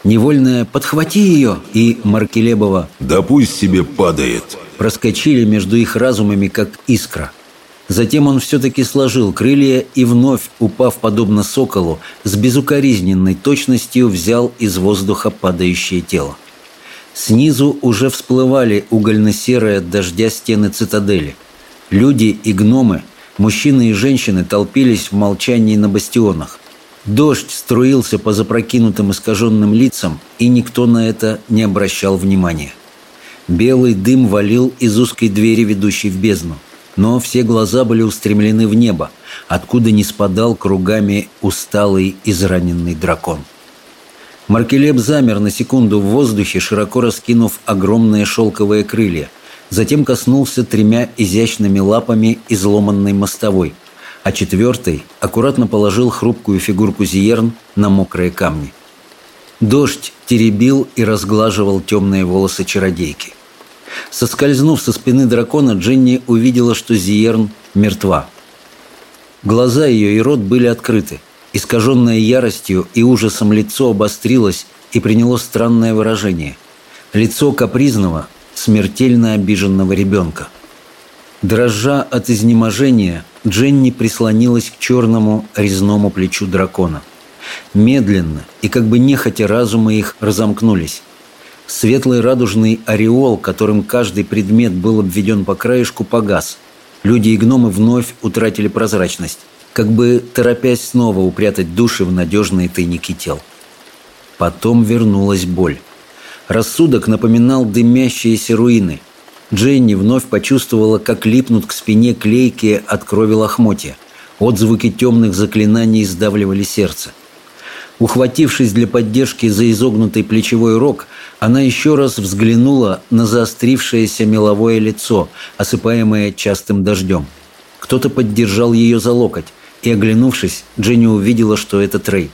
Невольная «подхвати ее» и Маркелебова «да пусть себе падает» проскочили между их разумами, как искра. Затем он все-таки сложил крылья и вновь, упав подобно соколу, с безукоризненной точностью взял из воздуха падающее тело. Снизу уже всплывали угольно-серые от дождя стены цитадели – Люди и гномы, мужчины и женщины толпились в молчании на бастионах. Дождь струился по запрокинутым искаженным лицам, и никто на это не обращал внимания. Белый дым валил из узкой двери, ведущей в бездну. Но все глаза были устремлены в небо, откуда не спадал кругами усталый израненный дракон. Маркелеб замер на секунду в воздухе, широко раскинув огромные шелковые крылья – затем коснулся тремя изящными лапами изломанной мостовой, а четвертый аккуратно положил хрупкую фигурку Зиерн на мокрые камни. Дождь теребил и разглаживал темные волосы чародейки. Соскользнув со спины дракона, Дженни увидела, что Зиерн мертва. Глаза ее и рот были открыты. Искаженное яростью и ужасом лицо обострилось и приняло странное выражение. Лицо капризного, смертельно обиженного ребенка. Дрожа от изнеможения, Дженни прислонилась к черному резному плечу дракона. Медленно и как бы нехотя разумы их разомкнулись. Светлый радужный ореол, которым каждый предмет был обведен по краешку, погас. Люди и гномы вновь утратили прозрачность, как бы торопясь снова упрятать души в надежные тайники тел. Потом вернулась боль. Рассудок напоминал дымящиеся руины. Дженни вновь почувствовала, как липнут к спине клейкие от крови лохмотья. Отзвуки темных заклинаний сдавливали сердце. Ухватившись для поддержки за изогнутый плечевой рог, она еще раз взглянула на заострившееся меловое лицо, осыпаемое частым дождем. Кто-то поддержал ее за локоть, и, оглянувшись, Дженни увидела, что это Трей.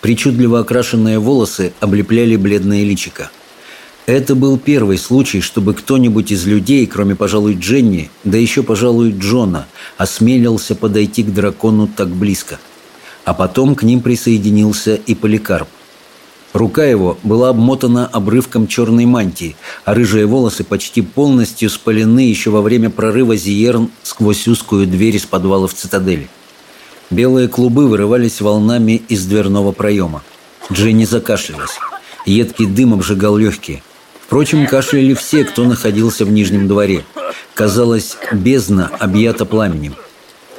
Причудливо окрашенные волосы облепляли бледное личико. Это был первый случай, чтобы кто-нибудь из людей, кроме, пожалуй, Дженни, да еще, пожалуй, Джона, осмелился подойти к дракону так близко. А потом к ним присоединился и Поликарп. Рука его была обмотана обрывком черной мантии, а рыжие волосы почти полностью спалены еще во время прорыва Зиерн сквозь узкую дверь из подвала в цитадели. Белые клубы вырывались волнами из дверного проема. Дженни закашлялась. Едкий дым обжигал легкие. Впрочем, кашляли все, кто находился в Нижнем дворе. Казалось, бездна объята пламенем.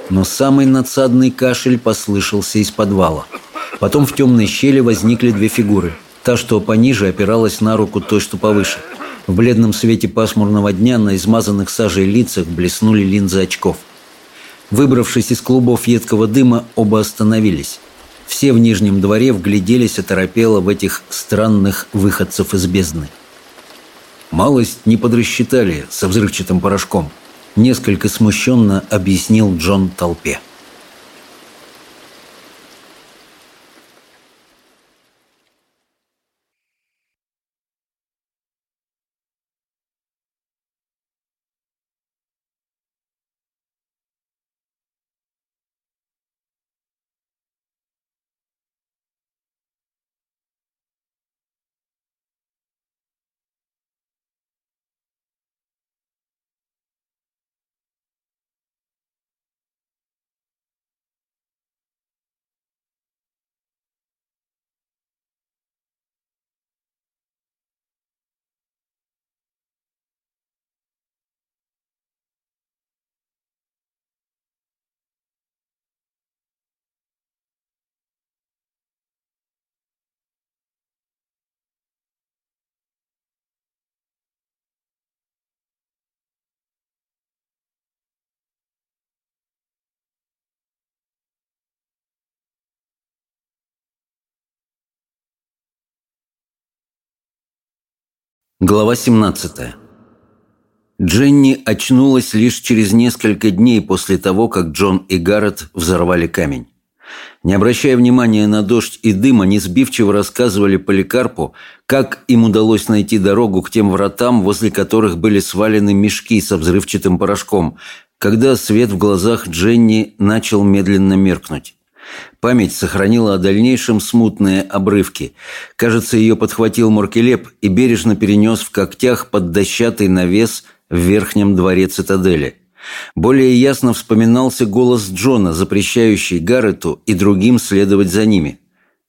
Но самый надсадный кашель послышался из подвала. Потом в темной щели возникли две фигуры. Та, что пониже, опиралась на руку той, что повыше. В бледном свете пасмурного дня на измазанных сажей лицах блеснули линзы очков. Выбравшись из клубов едкого дыма, оба остановились. Все в Нижнем дворе вгляделись оторопело в этих странных выходцев из бездны. Малость не подрасчитали со взрывчатым порошком. Несколько смущенно объяснил Джон толпе. Глава 17 Дженни очнулась лишь через несколько дней после того, как Джон и Гаррет взорвали камень. Не обращая внимания на дождь и дым, они сбивчиво рассказывали Поликарпу, как им удалось найти дорогу к тем вратам, возле которых были свалены мешки со взрывчатым порошком, когда свет в глазах Дженни начал медленно меркнуть. Память сохранила о дальнейшем смутные обрывки. Кажется, ее подхватил Моркелеп и бережно перенес в когтях под дощатый навес в верхнем дворе цитадели. Более ясно вспоминался голос Джона, запрещающий Гаррету и другим следовать за ними.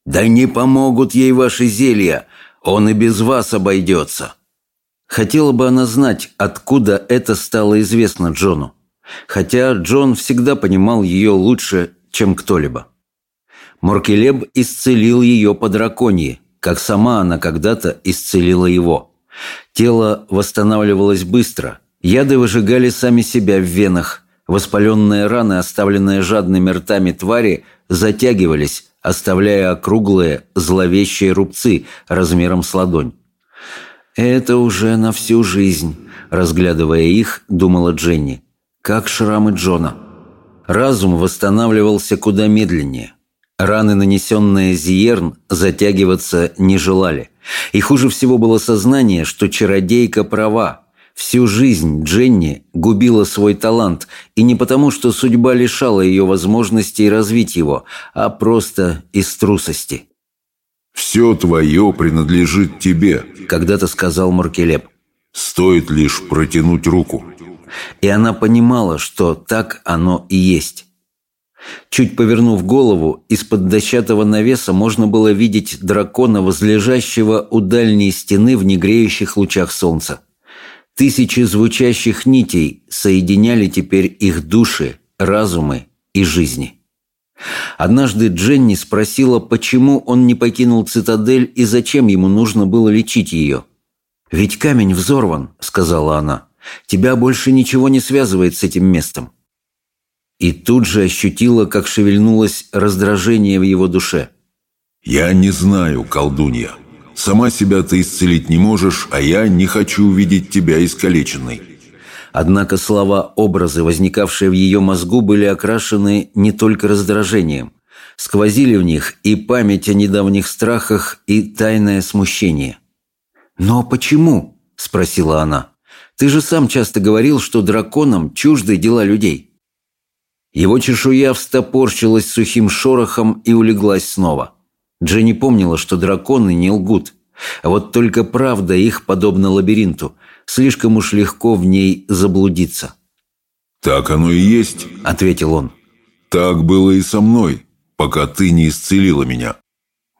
«Да не помогут ей ваши зелья! Он и без вас обойдется!» Хотела бы она знать, откуда это стало известно Джону. Хотя Джон всегда понимал ее лучше, чем кто-либо. Моркелеб исцелил ее по драконье, как сама она когда-то исцелила его. Тело восстанавливалось быстро, яды выжигали сами себя в венах, воспаленные раны, оставленные жадными ртами твари, затягивались, оставляя округлые, зловещие рубцы размером с ладонь. «Это уже на всю жизнь», – разглядывая их, думала Дженни, – «как шрамы Джона». Разум восстанавливался куда медленнее – Раны, нанесенные Зиерн, затягиваться не желали. И хуже всего было сознание, что чародейка права. Всю жизнь Дженни губила свой талант, и не потому, что судьба лишала ее возможностей развить его, а просто из трусости. «Все твое принадлежит тебе», — когда-то сказал Маркелеп. «Стоит лишь протянуть руку». И она понимала, что так оно и есть. Чуть повернув голову, из-под дощатого навеса можно было видеть дракона, возлежащего у дальней стены в негреющих лучах солнца. Тысячи звучащих нитей соединяли теперь их души, разумы и жизни. Однажды Дженни спросила, почему он не покинул цитадель и зачем ему нужно было лечить ее. «Ведь камень взорван», — сказала она. «Тебя больше ничего не связывает с этим местом» и тут же ощутила, как шевельнулось раздражение в его душе. «Я не знаю, колдунья. Сама себя ты исцелить не можешь, а я не хочу увидеть тебя искалеченной». Однако слова-образы, возникавшие в ее мозгу, были окрашены не только раздражением. Сквозили в них и память о недавних страхах, и тайное смущение. «Но почему?» – спросила она. «Ты же сам часто говорил, что драконам чужды дела людей». Его чешуя встопорщилась сухим шорохом и улеглась снова. Дженни помнила, что драконы не лгут. А вот только правда их, подобно лабиринту, слишком уж легко в ней заблудиться. «Так оно и есть», — ответил он. «Так было и со мной, пока ты не исцелила меня.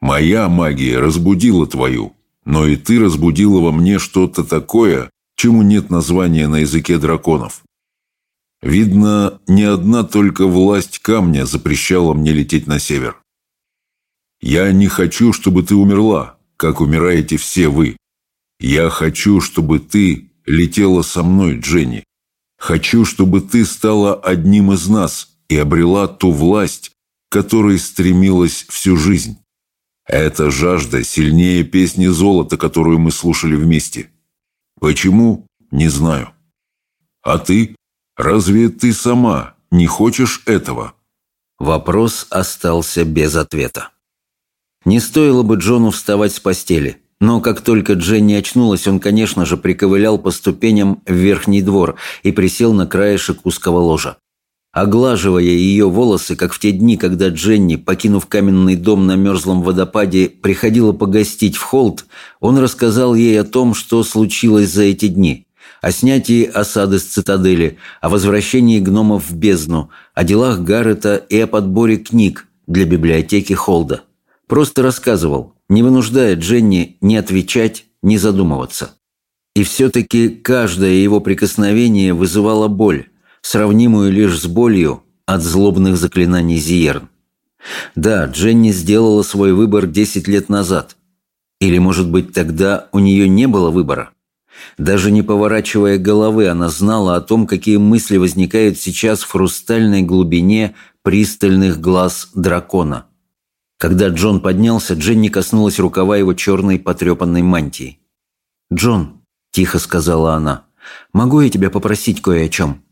Моя магия разбудила твою, но и ты разбудила во мне что-то такое, чему нет названия на языке драконов. Видно, не одна только власть камня запрещала мне лететь на север. Я не хочу, чтобы ты умерла, как умираете все вы. Я хочу, чтобы ты летела со мной, Дженни. Хочу, чтобы ты стала одним из нас и обрела ту власть, которой стремилась всю жизнь. Эта жажда сильнее песни золота, которую мы слушали вместе. Почему? Не знаю. А ты? Разве ты сама не хочешь этого? Вопрос остался без ответа. Не стоило бы Джону вставать с постели. Но как только Дженни очнулась, он, конечно же, приковылял по ступеням в верхний двор и присел на краешек узкого ложа. Оглаживая ее волосы, как в те дни, когда Дженни, покинув каменный дом на мерзлом водопаде, приходила погостить в Холт, он рассказал ей о том, что случилось за эти дни. О снятии осады с цитадели, о возвращении гномов в бездну, о делах Гаррета и о подборе книг для библиотеки Холда. Просто рассказывал, не вынуждая Дженни ни отвечать, ни задумываться. И все-таки каждое его прикосновение вызывало боль, сравнимую лишь с болью от злобных заклинаний Зиерн. Да, Дженни сделала свой выбор 10 лет назад. Или, может быть, тогда у нее не было выбора. Даже не поворачивая головы, она знала о том, какие мысли возникают сейчас в хрустальной глубине пристальных глаз дракона. Когда Джон поднялся, Дженни коснулась рукава его черной потрепанной мантии. «Джон», – тихо сказала она, – «могу я тебя попросить кое о чем?»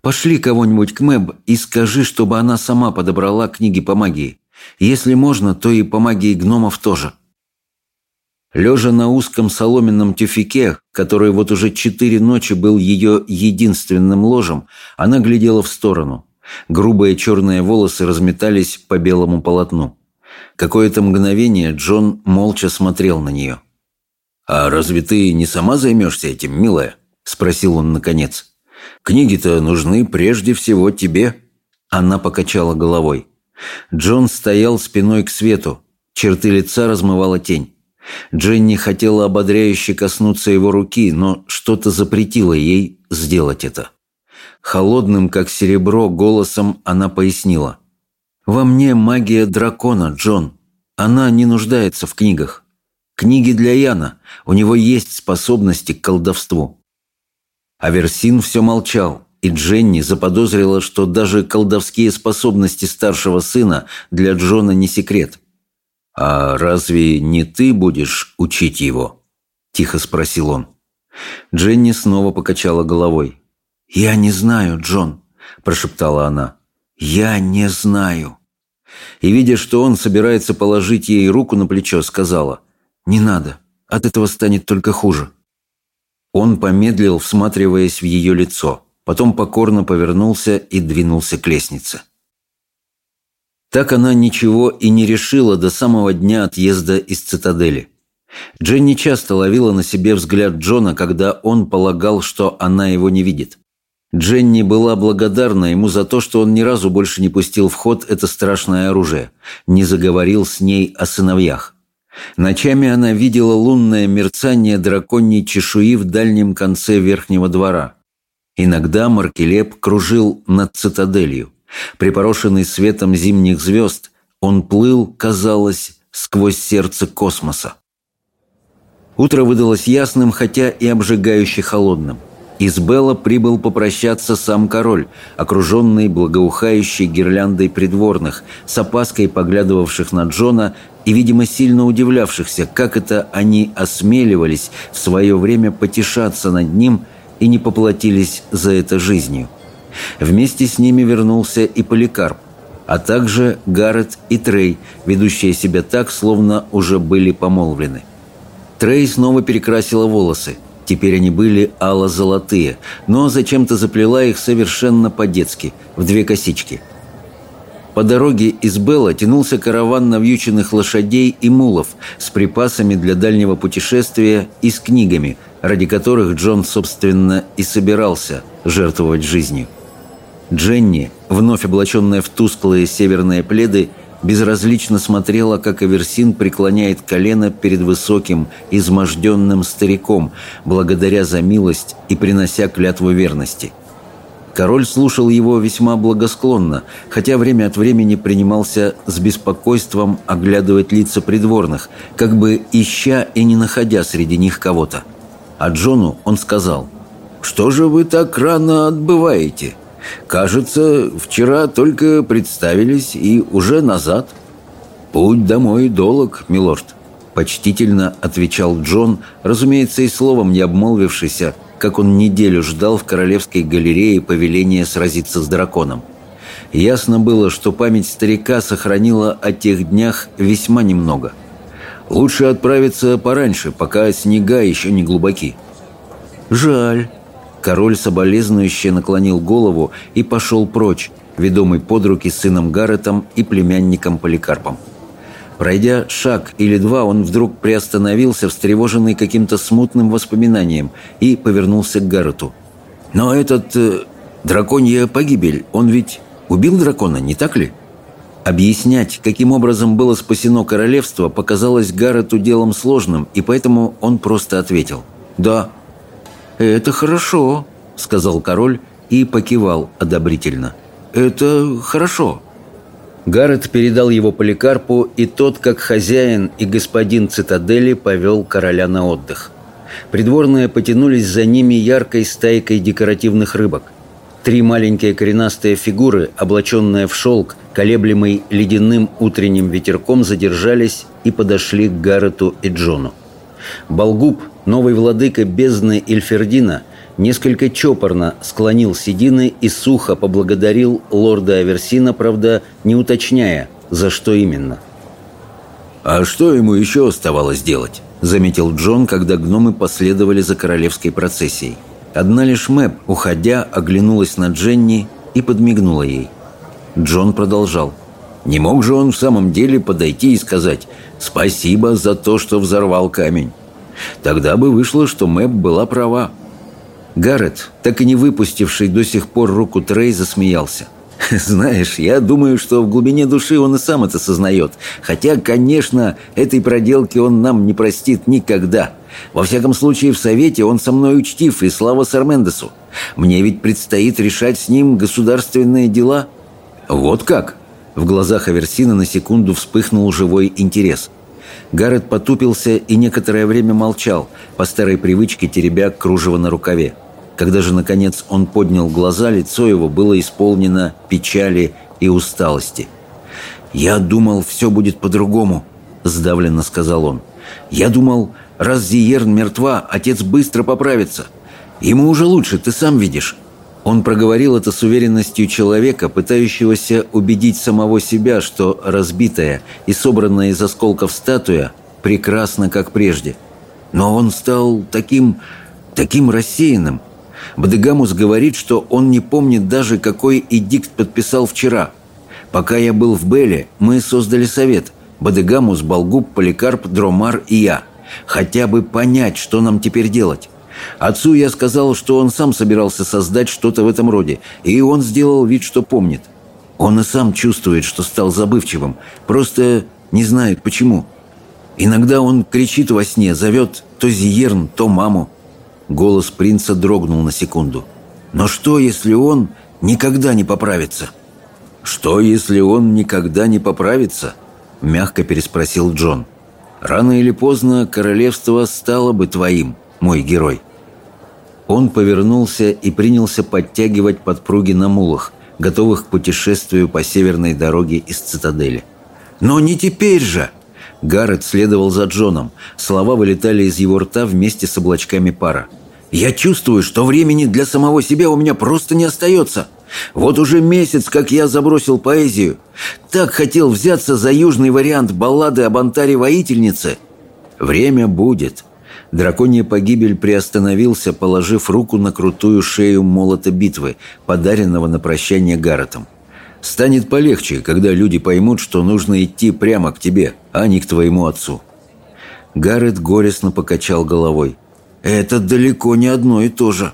Пошли кого-нибудь к Мэб и скажи, чтобы она сама подобрала книги по магии. Если можно, то и по магии гномов тоже». Лежа на узком соломенном тюфике, который вот уже четыре ночи был ее единственным ложем, она глядела в сторону. Грубые черные волосы разметались по белому полотну. Какое-то мгновение Джон молча смотрел на нее. «А разве ты не сама займешься этим, милая?» – спросил он наконец. Книги-то нужны прежде всего тебе». Она покачала головой. Джон стоял спиной к свету. Черты лица размывала тень. Дженни хотела ободряюще коснуться его руки, но что-то запретило ей сделать это. Холодным, как серебро, голосом она пояснила. «Во мне магия дракона, Джон. Она не нуждается в книгах. Книги для Яна. У него есть способности к колдовству. Аверсин все молчал, и Дженни заподозрила, что даже колдовские способности старшего сына для Джона не секрет. «А разве не ты будешь учить его?» – тихо спросил он. Дженни снова покачала головой. «Я не знаю, Джон», – прошептала она. «Я не знаю». И, видя, что он собирается положить ей руку на плечо, сказала. «Не надо, от этого станет только хуже». Он помедлил, всматриваясь в ее лицо, потом покорно повернулся и двинулся к лестнице. Так она ничего и не решила до самого дня отъезда из цитадели. Дженни часто ловила на себе взгляд Джона, когда он полагал, что она его не видит. Дженни была благодарна ему за то, что он ни разу больше не пустил в ход это страшное оружие, не заговорил с ней о сыновьях. Ночами она видела лунное мерцание драконьей чешуи в дальнем конце верхнего двора. Иногда Маркелеп кружил над цитаделью. Припорошенный светом зимних звезд, он плыл, казалось, сквозь сердце космоса. Утро выдалось ясным, хотя и обжигающе холодным. Из Белла прибыл попрощаться сам король, окруженный благоухающей гирляндой придворных, с опаской поглядывавших на Джона и, видимо, сильно удивлявшихся, как это они осмеливались в свое время потешаться над ним и не поплатились за это жизнью. Вместе с ними вернулся и Поликарп, а также Гаррет и Трей, ведущие себя так, словно уже были помолвлены. Трей снова перекрасила волосы. Теперь они были ало-золотые, но зачем-то заплела их совершенно по-детски, в две косички – по дороге из Белла тянулся караван навьюченных лошадей и мулов с припасами для дальнего путешествия и с книгами, ради которых Джон, собственно, и собирался жертвовать жизнью. Дженни, вновь облаченная в тусклые северные пледы, безразлично смотрела, как Аверсин преклоняет колено перед высоким, изможденным стариком, благодаря за милость и принося клятву верности – Король слушал его весьма благосклонно, хотя время от времени принимался с беспокойством оглядывать лица придворных, как бы ища и не находя среди них кого-то. А Джону он сказал, «Что же вы так рано отбываете? Кажется, вчера только представились и уже назад». «Путь домой долг, милорд». Почтительно отвечал Джон, разумеется, и словом не обмолвившийся, как он неделю ждал в Королевской галерее повеления сразиться с драконом. Ясно было, что память старика сохранила о тех днях весьма немного. Лучше отправиться пораньше, пока снега еще не глубоки. «Жаль». Король соболезнующе наклонил голову и пошел прочь, ведомый под руки сыном Гарретом и племянником Поликарпом. Пройдя шаг или два, он вдруг приостановился, встревоженный каким-то смутным воспоминанием, и повернулся к Гаррету. «Но этот... Э, драконья погибель, он ведь убил дракона, не так ли?» Объяснять, каким образом было спасено королевство, показалось Гаррету делом сложным, и поэтому он просто ответил «Да». «Это хорошо», — сказал король и покивал одобрительно. «Это хорошо». Гаррет передал его Поликарпу, и тот, как хозяин и господин цитадели, повел короля на отдых. Придворные потянулись за ними яркой стайкой декоративных рыбок. Три маленькие коренастые фигуры, облаченные в шелк, колеблемый ледяным утренним ветерком, задержались и подошли к Гаррету и Джону. Болгуб, новый владыка бездны Эльфердина – несколько чопорно склонил седины и сухо поблагодарил лорда Аверсина, правда, не уточняя, за что именно. «А что ему еще оставалось делать?» – заметил Джон, когда гномы последовали за королевской процессией. Одна лишь Мэп, уходя, оглянулась на Дженни и подмигнула ей. Джон продолжал. «Не мог же он в самом деле подойти и сказать «Спасибо за то, что взорвал камень». Тогда бы вышло, что Мэп была права. Гаррет, так и не выпустивший до сих пор руку Трей, засмеялся. [laughs] «Знаешь, я думаю, что в глубине души он и сам это сознает. Хотя, конечно, этой проделки он нам не простит никогда. Во всяком случае, в Совете он со мной учтив, и слава Сармендесу. Мне ведь предстоит решать с ним государственные дела». «Вот как?» В глазах Аверсина на секунду вспыхнул живой интерес. Гаррет потупился и некоторое время молчал, по старой привычке теребя кружево на рукаве. Когда же, наконец, он поднял глаза, лицо его было исполнено печали и усталости. «Я думал, все будет по-другому», — сдавленно сказал он. «Я думал, раз Зиерн мертва, отец быстро поправится. Ему уже лучше, ты сам видишь». Он проговорил это с уверенностью человека, пытающегося убедить самого себя, что разбитая и собранная из осколков статуя прекрасна, как прежде. Но он стал таким... таким рассеянным, Бадыгамус говорит, что он не помнит даже, какой эдикт подписал вчера. Пока я был в Беле, мы создали совет. Бадыгамус, Болгуб, Поликарп, Дромар и я. Хотя бы понять, что нам теперь делать. Отцу я сказал, что он сам собирался создать что-то в этом роде, и он сделал вид, что помнит. Он и сам чувствует, что стал забывчивым, просто не знает почему. Иногда он кричит во сне, зовет то Зиерн, то маму. Голос принца дрогнул на секунду. «Но что, если он никогда не поправится?» «Что, если он никогда не поправится?» – мягко переспросил Джон. «Рано или поздно королевство стало бы твоим, мой герой». Он повернулся и принялся подтягивать подпруги на мулах, готовых к путешествию по северной дороге из цитадели. «Но не теперь же!» Гаррет следовал за Джоном. Слова вылетали из его рта вместе с облачками пара. «Я чувствую, что времени для самого себя у меня просто не остается. Вот уже месяц, как я забросил поэзию. Так хотел взяться за южный вариант баллады об Антаре-воительнице. Время будет». Драконья погибель приостановился, положив руку на крутую шею молота битвы, подаренного на прощание Гарретом. Станет полегче, когда люди поймут, что нужно идти прямо к тебе, а не к твоему отцу». Гаррет горестно покачал головой. «Это далеко не одно и то же».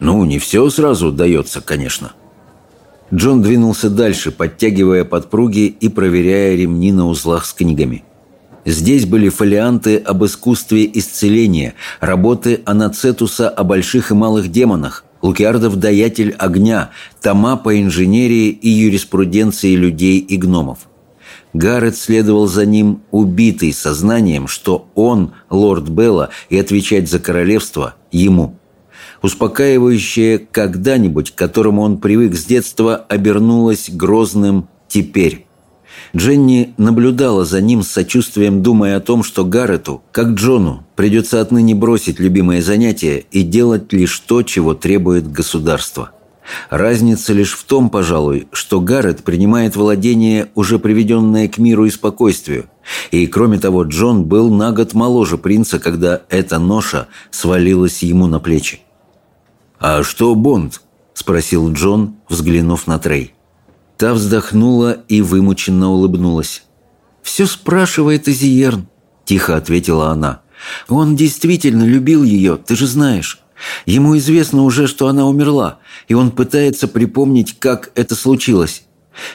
«Ну, не все сразу дается, конечно». Джон двинулся дальше, подтягивая подпруги и проверяя ремни на узлах с книгами. Здесь были фолианты об искусстве исцеления, работы Анацетуса о больших и малых демонах, Лукиардов «Даятель огня», тома по инженерии и юриспруденции людей и гномов. Гаррет следовал за ним, убитый сознанием, что он – лорд Белла, и отвечать за королевство – ему. Успокаивающее «когда-нибудь», к которому он привык с детства, обернулось грозным «теперь». Дженни наблюдала за ним с сочувствием, думая о том, что Гаррету, как Джону, придется отныне бросить любимое занятие и делать лишь то, чего требует государство. Разница лишь в том, пожалуй, что Гаррет принимает владение, уже приведенное к миру и спокойствию. И, кроме того, Джон был на год моложе принца, когда эта ноша свалилась ему на плечи. «А что Бонд?» – спросил Джон, взглянув на Трей. Та вздохнула и вымученно улыбнулась. «Все спрашивает Изиерн», – тихо ответила она. «Он действительно любил ее, ты же знаешь. Ему известно уже, что она умерла, и он пытается припомнить, как это случилось.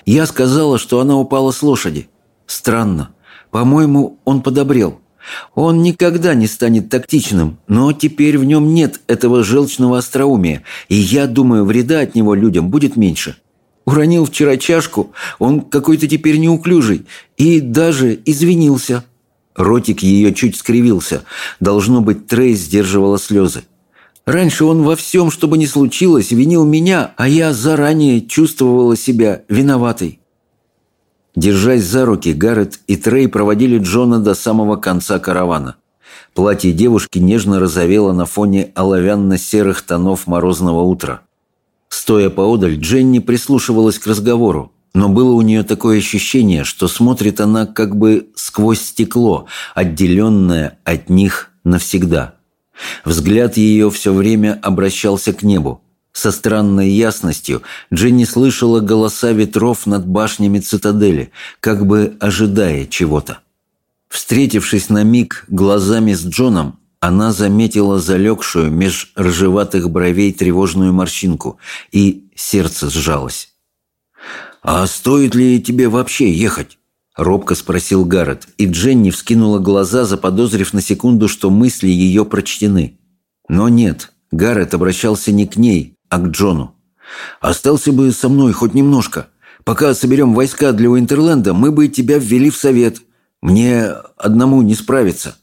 Я сказала, что она упала с лошади. Странно. По-моему, он подобрел. Он никогда не станет тактичным, но теперь в нем нет этого желчного остроумия, и я думаю, вреда от него людям будет меньше. Уронил вчера чашку, он какой-то теперь неуклюжий, и даже извинился. Ротик ее чуть скривился. Должно быть, Трей сдерживала слезы. Раньше он во всем, что бы ни случилось, винил меня, а я заранее чувствовала себя виноватой. Держась за руки, Гаррет и Трей проводили Джона до самого конца каравана. Платье девушки нежно розовело на фоне оловянно-серых тонов морозного утра. Стоя поодаль, Дженни прислушивалась к разговору, но было у нее такое ощущение, что смотрит она как бы сквозь стекло, отделенное от них навсегда. Взгляд ее все время обращался к небу. Со странной ясностью Дженни слышала голоса ветров над башнями цитадели, как бы ожидая чего-то. Встретившись на миг глазами с Джоном, она заметила залегшую меж ржеватых бровей тревожную морщинку, и сердце сжалось. «А стоит ли тебе вообще ехать?» – робко спросил Гаррет, и Дженни вскинула глаза, заподозрив на секунду, что мысли ее прочтены. Но нет, Гаррет обращался не к ней, а к Джону. «Остался бы со мной хоть немножко. Пока соберем войска для Уинтерленда, мы бы тебя ввели в совет. Мне одному не справиться».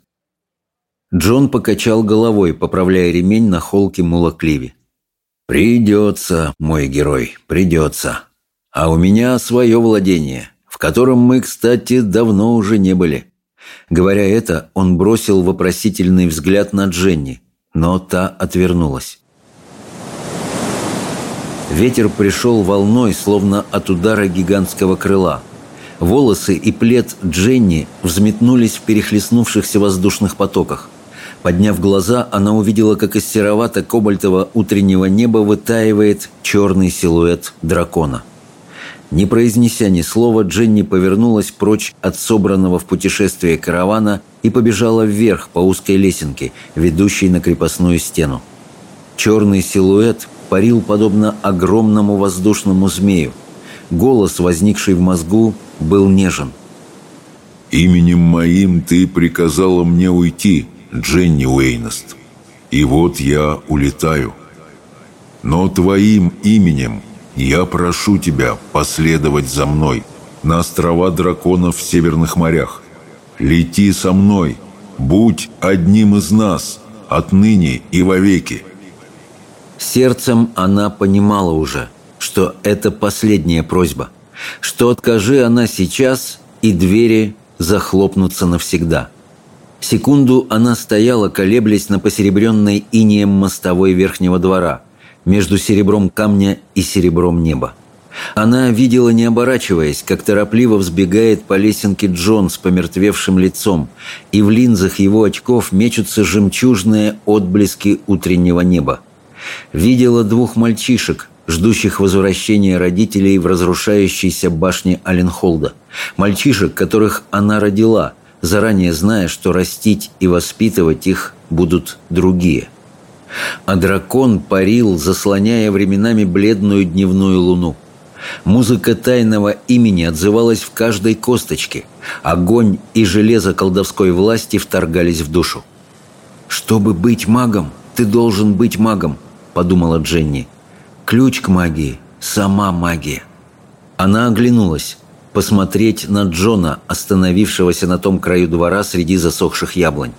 Джон покачал головой, поправляя ремень на холке мула Кливи. «Придется, мой герой, придется. А у меня свое владение в котором мы, кстати, давно уже не были. Говоря это, он бросил вопросительный взгляд на Дженни, но та отвернулась. Ветер пришел волной, словно от удара гигантского крыла. Волосы и плед Дженни взметнулись в перехлестнувшихся воздушных потоках. Подняв глаза, она увидела, как из серовато-кобальтового утреннего неба вытаивает черный силуэт дракона. Не произнеся ни слова, Дженни повернулась прочь от собранного в путешествие каравана и побежала вверх по узкой лесенке, ведущей на крепостную стену. Черный силуэт парил подобно огромному воздушному змею. Голос, возникший в мозгу, был нежен. «Именем моим ты приказала мне уйти, Дженни Уэйнест. И вот я улетаю. Но твоим именем я прошу тебя последовать за мной на острова драконов в северных морях. Лети со мной, будь одним из нас, отныне и вовеки». Сердцем она понимала уже, что это последняя просьба, что откажи она сейчас, и двери захлопнутся навсегда. Секунду она стояла, колеблясь на посеребренной инеем мостовой верхнего двора – между серебром камня и серебром неба. Она видела, не оборачиваясь, как торопливо взбегает по лесенке Джон с помертвевшим лицом, и в линзах его очков мечутся жемчужные отблески утреннего неба. Видела двух мальчишек, ждущих возвращения родителей в разрушающейся башне Аленхолда. Мальчишек, которых она родила, заранее зная, что растить и воспитывать их будут другие – а дракон парил, заслоняя временами бледную дневную луну. Музыка тайного имени отзывалась в каждой косточке. Огонь и железо колдовской власти вторгались в душу. «Чтобы быть магом, ты должен быть магом», — подумала Дженни. «Ключ к магии — сама магия». Она оглянулась, посмотреть на Джона, остановившегося на том краю двора среди засохших яблонь.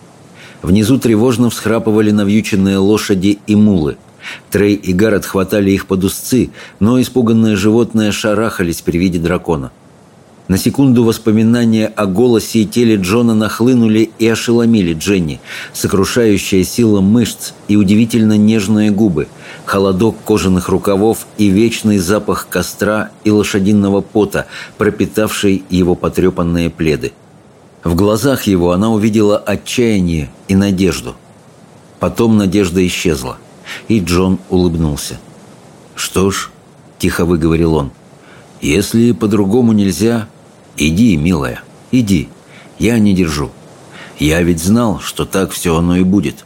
Внизу тревожно всхрапывали навьюченные лошади и мулы. Трей и Гаррет хватали их под узцы, но испуганные животные шарахались при виде дракона. На секунду воспоминания о голосе и теле Джона нахлынули и ошеломили Дженни. Сокрушающая сила мышц и удивительно нежные губы, холодок кожаных рукавов и вечный запах костра и лошадиного пота, пропитавший его потрепанные пледы. В глазах его она увидела отчаяние и надежду. Потом надежда исчезла, и Джон улыбнулся. «Что ж», — тихо выговорил он, — «если по-другому нельзя, «Иди, милая, иди, я не держу. Я ведь знал, что так все оно и будет».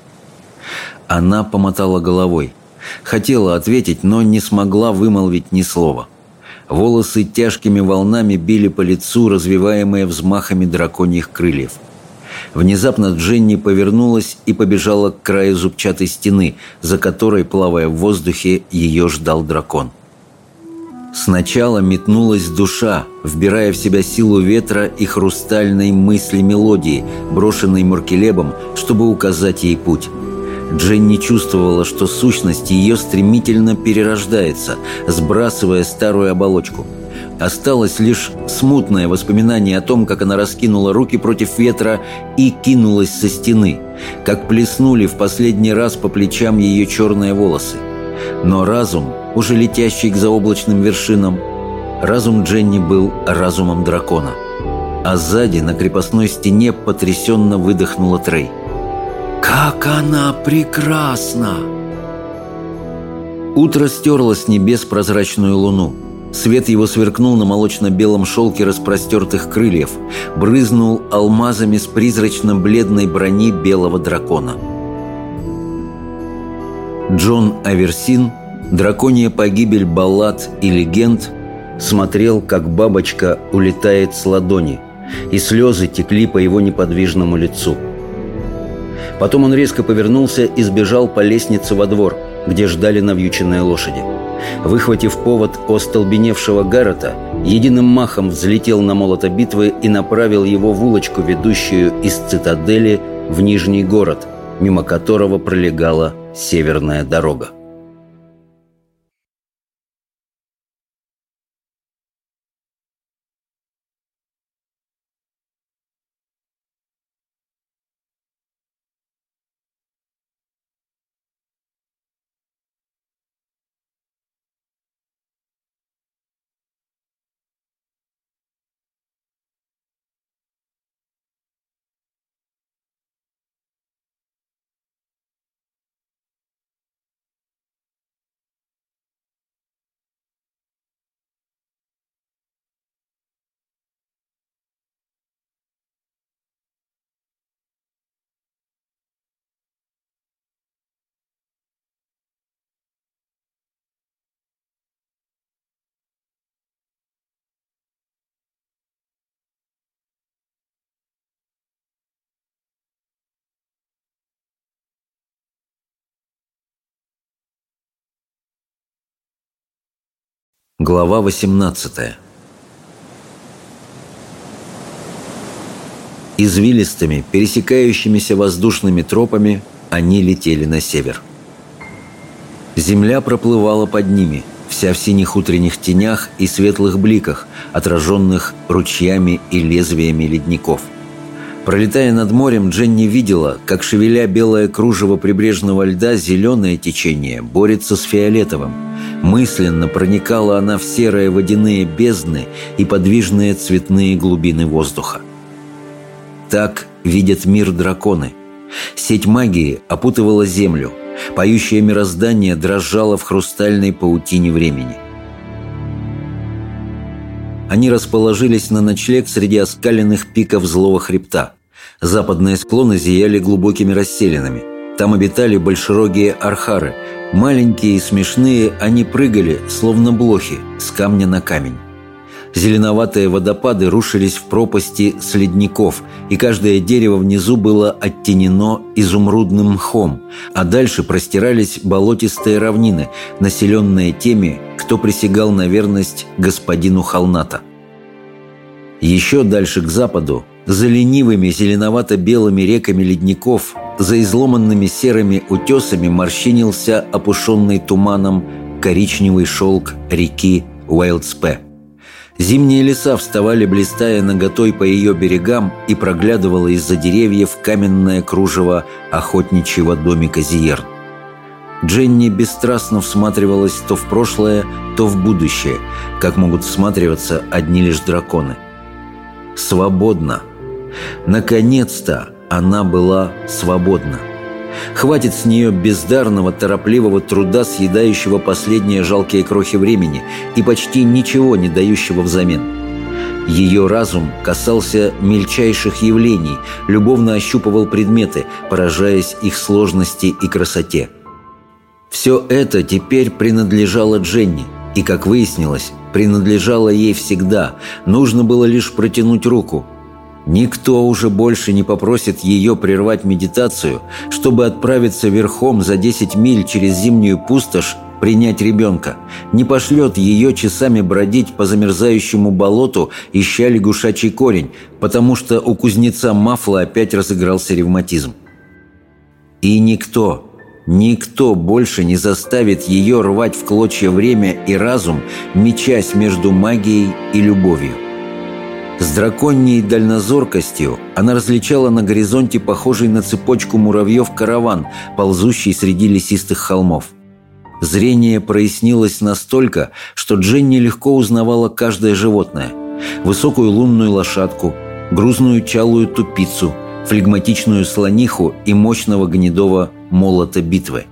Она помотала головой. Хотела ответить, но не смогла вымолвить ни слова. Волосы тяжкими волнами били по лицу, развиваемые взмахами драконьих крыльев. Внезапно Дженни повернулась и побежала к краю зубчатой стены, за которой, плавая в воздухе, ее ждал дракон. Сначала метнулась душа, вбирая в себя силу ветра и хрустальной мысли мелодии, брошенной Маркелебом, чтобы указать ей путь. Дженни чувствовала, что сущность ее стремительно перерождается, сбрасывая старую оболочку. Осталось лишь смутное воспоминание о том, как она раскинула руки против ветра и кинулась со стены, как плеснули в последний раз по плечам ее черные волосы. Но разум, уже летящий к заоблачным вершинам, разум Дженни был разумом дракона. А сзади, на крепостной стене, потрясенно выдохнула Трей. «Как она прекрасна!» Утро стерло с небес прозрачную луну. Свет его сверкнул на молочно-белом шелке распростертых крыльев, брызнул алмазами с призрачно-бледной брони белого дракона. Джон Аверсин, драконья погибель баллад и легенд, смотрел, как бабочка улетает с ладони, и слезы текли по его неподвижному лицу. Потом он резко повернулся и сбежал по лестнице во двор, где ждали навьюченные лошади. Выхватив повод остолбеневшего Гаррета, единым махом взлетел на молото битвы и направил его в улочку, ведущую из цитадели в Нижний город, мимо которого пролегала Северная дорога. Глава 18 Извилистыми, пересекающимися воздушными тропами они летели на север. Земля проплывала под ними, вся в синих утренних тенях и светлых бликах, отраженных ручьями и лезвиями ледников. Пролетая над морем, Дженни видела, как, шевеля белое кружево прибрежного льда, зеленое течение борется с фиолетовым. Мысленно проникала она в серые водяные бездны и подвижные цветные глубины воздуха. Так видят мир драконы. Сеть магии опутывала землю. Поющее мироздание дрожало в хрустальной паутине времени. Они расположились на ночлег среди оскаленных пиков злого хребта. Западные склоны зияли глубокими расселинами. Там обитали большерогие архары. Маленькие и смешные они прыгали, словно блохи, с камня на камень. Зеленоватые водопады рушились в пропасти с ледников, и каждое дерево внизу было оттенено изумрудным мхом, а дальше простирались болотистые равнины, населенные теми, кто присягал на верность господину Холната. Еще дальше к западу, за ленивыми зеленовато-белыми реками ледников, за изломанными серыми утесами морщинился опушенный туманом коричневый шелк реки Уайлдспе. Зимние леса вставали, блистая наготой по ее берегам, и проглядывало из-за деревьев каменное кружево охотничьего домика Зиерн. Дженни бесстрастно всматривалась то в прошлое, то в будущее, как могут всматриваться одни лишь драконы. Свободно. Наконец-то она была свободна. Хватит с нее бездарного, торопливого труда, съедающего последние жалкие крохи времени и почти ничего не дающего взамен. Ее разум касался мельчайших явлений, любовно ощупывал предметы, поражаясь их сложности и красоте. Все это теперь принадлежало Дженни, и, как выяснилось, принадлежало ей всегда, нужно было лишь протянуть руку – Никто уже больше не попросит ее прервать медитацию, чтобы отправиться верхом за 10 миль через зимнюю пустошь принять ребенка, не пошлет ее часами бродить по замерзающему болоту, ища лягушачий корень, потому что у кузнеца Мафла опять разыгрался ревматизм. И никто, никто больше не заставит ее рвать в клочья время и разум, мечась между магией и любовью. С драконьей дальнозоркостью она различала на горизонте похожий на цепочку муравьев караван, ползущий среди лесистых холмов. Зрение прояснилось настолько, что Дженни легко узнавала каждое животное. Высокую лунную лошадку, грузную чалую тупицу, флегматичную слониху и мощного гнедого молота битвы.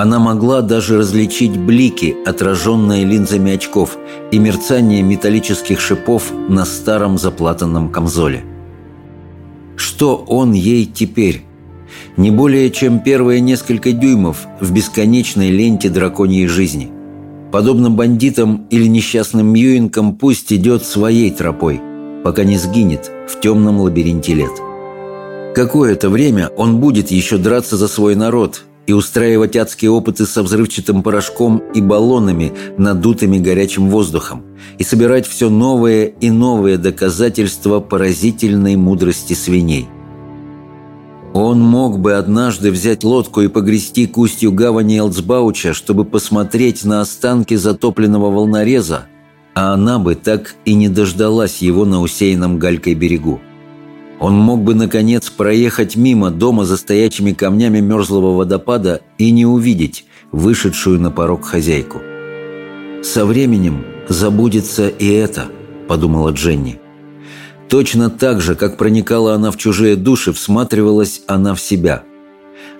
Она могла даже различить блики, отраженные линзами очков, и мерцание металлических шипов на старом заплатанном камзоле. Что он ей теперь? Не более чем первые несколько дюймов в бесконечной ленте драконьей жизни. Подобно бандитам или несчастным Мьюинкам пусть идет своей тропой, пока не сгинет в темном лабиринте лет. Какое-то время он будет еще драться за свой народ, и устраивать адские опыты со взрывчатым порошком и баллонами, надутыми горячим воздухом, и собирать все новые и новые доказательства поразительной мудрости свиней. Он мог бы однажды взять лодку и погрести к устью гавани Элцбауча, чтобы посмотреть на останки затопленного волнореза, а она бы так и не дождалась его на усеянном галькой берегу. Он мог бы, наконец, проехать мимо дома за стоячими камнями мерзлого водопада и не увидеть вышедшую на порог хозяйку. «Со временем забудется и это», — подумала Дженни. Точно так же, как проникала она в чужие души, всматривалась она в себя.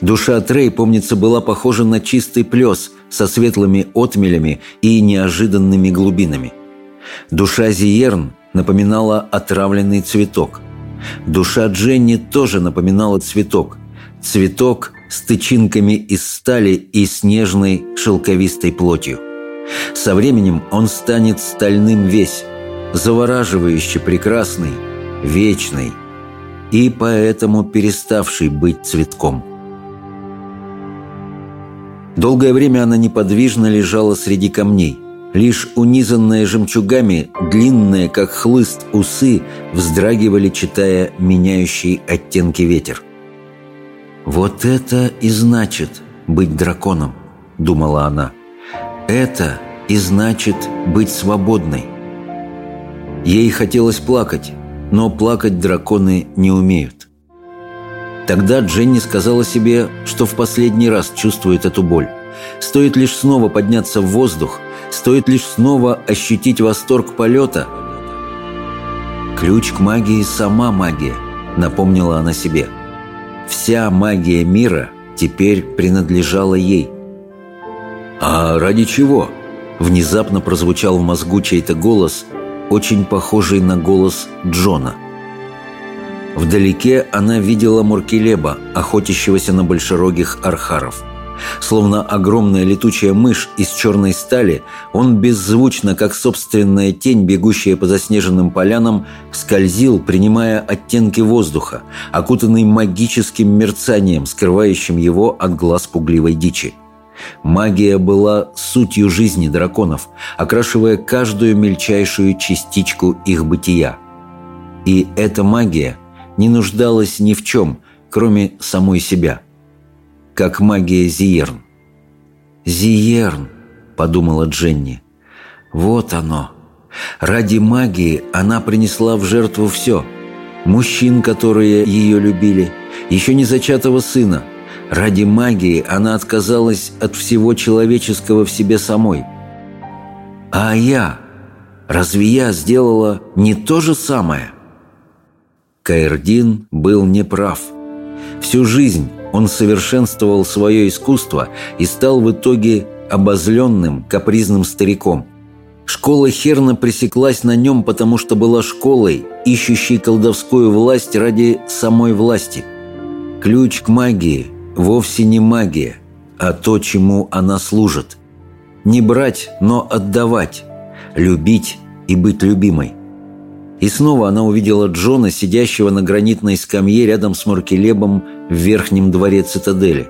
Душа Трей, помнится, была похожа на чистый плес со светлыми отмелями и неожиданными глубинами. Душа Зиерн напоминала отравленный цветок — Душа Дженни тоже напоминала цветок. Цветок с тычинками из стали и снежной шелковистой плотью. Со временем он станет стальным весь, завораживающе прекрасный, вечный и поэтому переставший быть цветком. Долгое время она неподвижно лежала среди камней – Лишь унизанные жемчугами, длинные, как хлыст, усы вздрагивали, читая меняющий оттенки ветер. «Вот это и значит быть драконом», — думала она. «Это и значит быть свободной». Ей хотелось плакать, но плакать драконы не умеют. Тогда Дженни сказала себе, что в последний раз чувствует эту боль. Стоит лишь снова подняться в воздух — Стоит лишь снова ощутить восторг полета. «Ключ к магии – сама магия», – напомнила она себе. «Вся магия мира теперь принадлежала ей». «А ради чего?» – внезапно прозвучал в мозгу чей-то голос, очень похожий на голос Джона. Вдалеке она видела Муркелеба, охотящегося на большерогих архаров – Словно огромная летучая мышь из черной стали, он беззвучно, как собственная тень, бегущая по заснеженным полянам, скользил, принимая оттенки воздуха, окутанный магическим мерцанием, скрывающим его от глаз пугливой дичи. Магия была сутью жизни драконов, окрашивая каждую мельчайшую частичку их бытия. И эта магия не нуждалась ни в чем, кроме самой себя – как магия Зиерн. «Зиерн», — подумала Дженни. «Вот оно, Ради магии она принесла в жертву все. Мужчин, которые ее любили, еще не зачатого сына. Ради магии она отказалась от всего человеческого в себе самой. А я? Разве я сделала не то же самое? Каэрдин был неправ. Всю жизнь он совершенствовал свое искусство и стал в итоге обозленным, капризным стариком. Школа Херна пресеклась на нем, потому что была школой, ищущей колдовскую власть ради самой власти. Ключ к магии вовсе не магия, а то, чему она служит. Не брать, но отдавать, любить и быть любимой. И снова она увидела Джона, сидящего на гранитной скамье рядом с Маркелебом в верхнем дворе цитадели.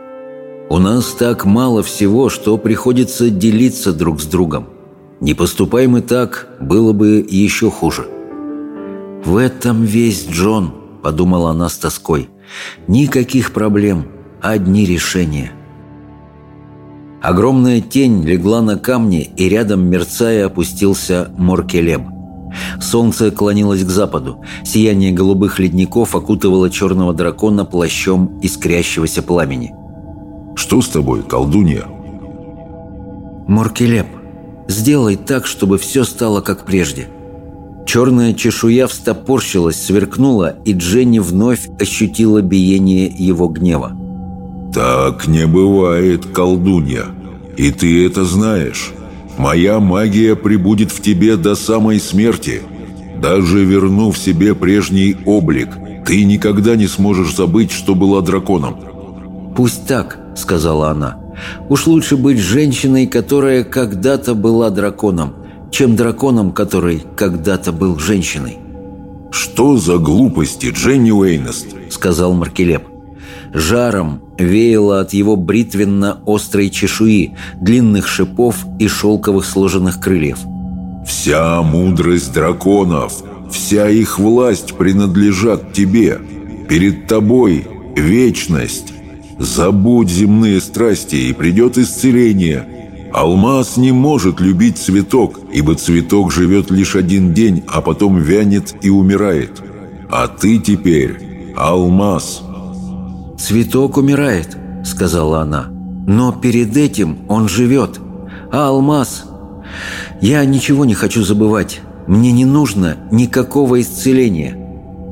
«У нас так мало всего, что приходится делиться друг с другом. Не поступай мы так, было бы еще хуже». «В этом весь Джон», — подумала она с тоской. «Никаких проблем, одни решения». Огромная тень легла на камни, и рядом, мерцая, опустился Моркелеб — Солнце клонилось к западу. Сияние голубых ледников окутывало черного дракона плащом искрящегося пламени. «Что с тобой, колдунья?» «Моркелеп, сделай так, чтобы все стало как прежде». Черная чешуя встопорщилась, сверкнула, и Дженни вновь ощутила биение его гнева. «Так не бывает, колдунья, и ты это знаешь». Моя магия прибудет в тебе до самой смерти. Даже вернув себе прежний облик, ты никогда не сможешь забыть, что была драконом». «Пусть так», — сказала она. «Уж лучше быть женщиной, которая когда-то была драконом, чем драконом, который когда-то был женщиной». «Что за глупости, Дженни Уэйнест?» — сказал Маркелеп. Жаром веяло от его бритвенно-острой чешуи, длинных шипов и шелковых сложенных крыльев. «Вся мудрость драконов, вся их власть принадлежат тебе. Перед тобой вечность. Забудь земные страсти, и придет исцеление. Алмаз не может любить цветок, ибо цветок живет лишь один день, а потом вянет и умирает. А ты теперь алмаз». «Цветок умирает», — сказала она. «Но перед этим он живет. А алмаз? Я ничего не хочу забывать. Мне не нужно никакого исцеления.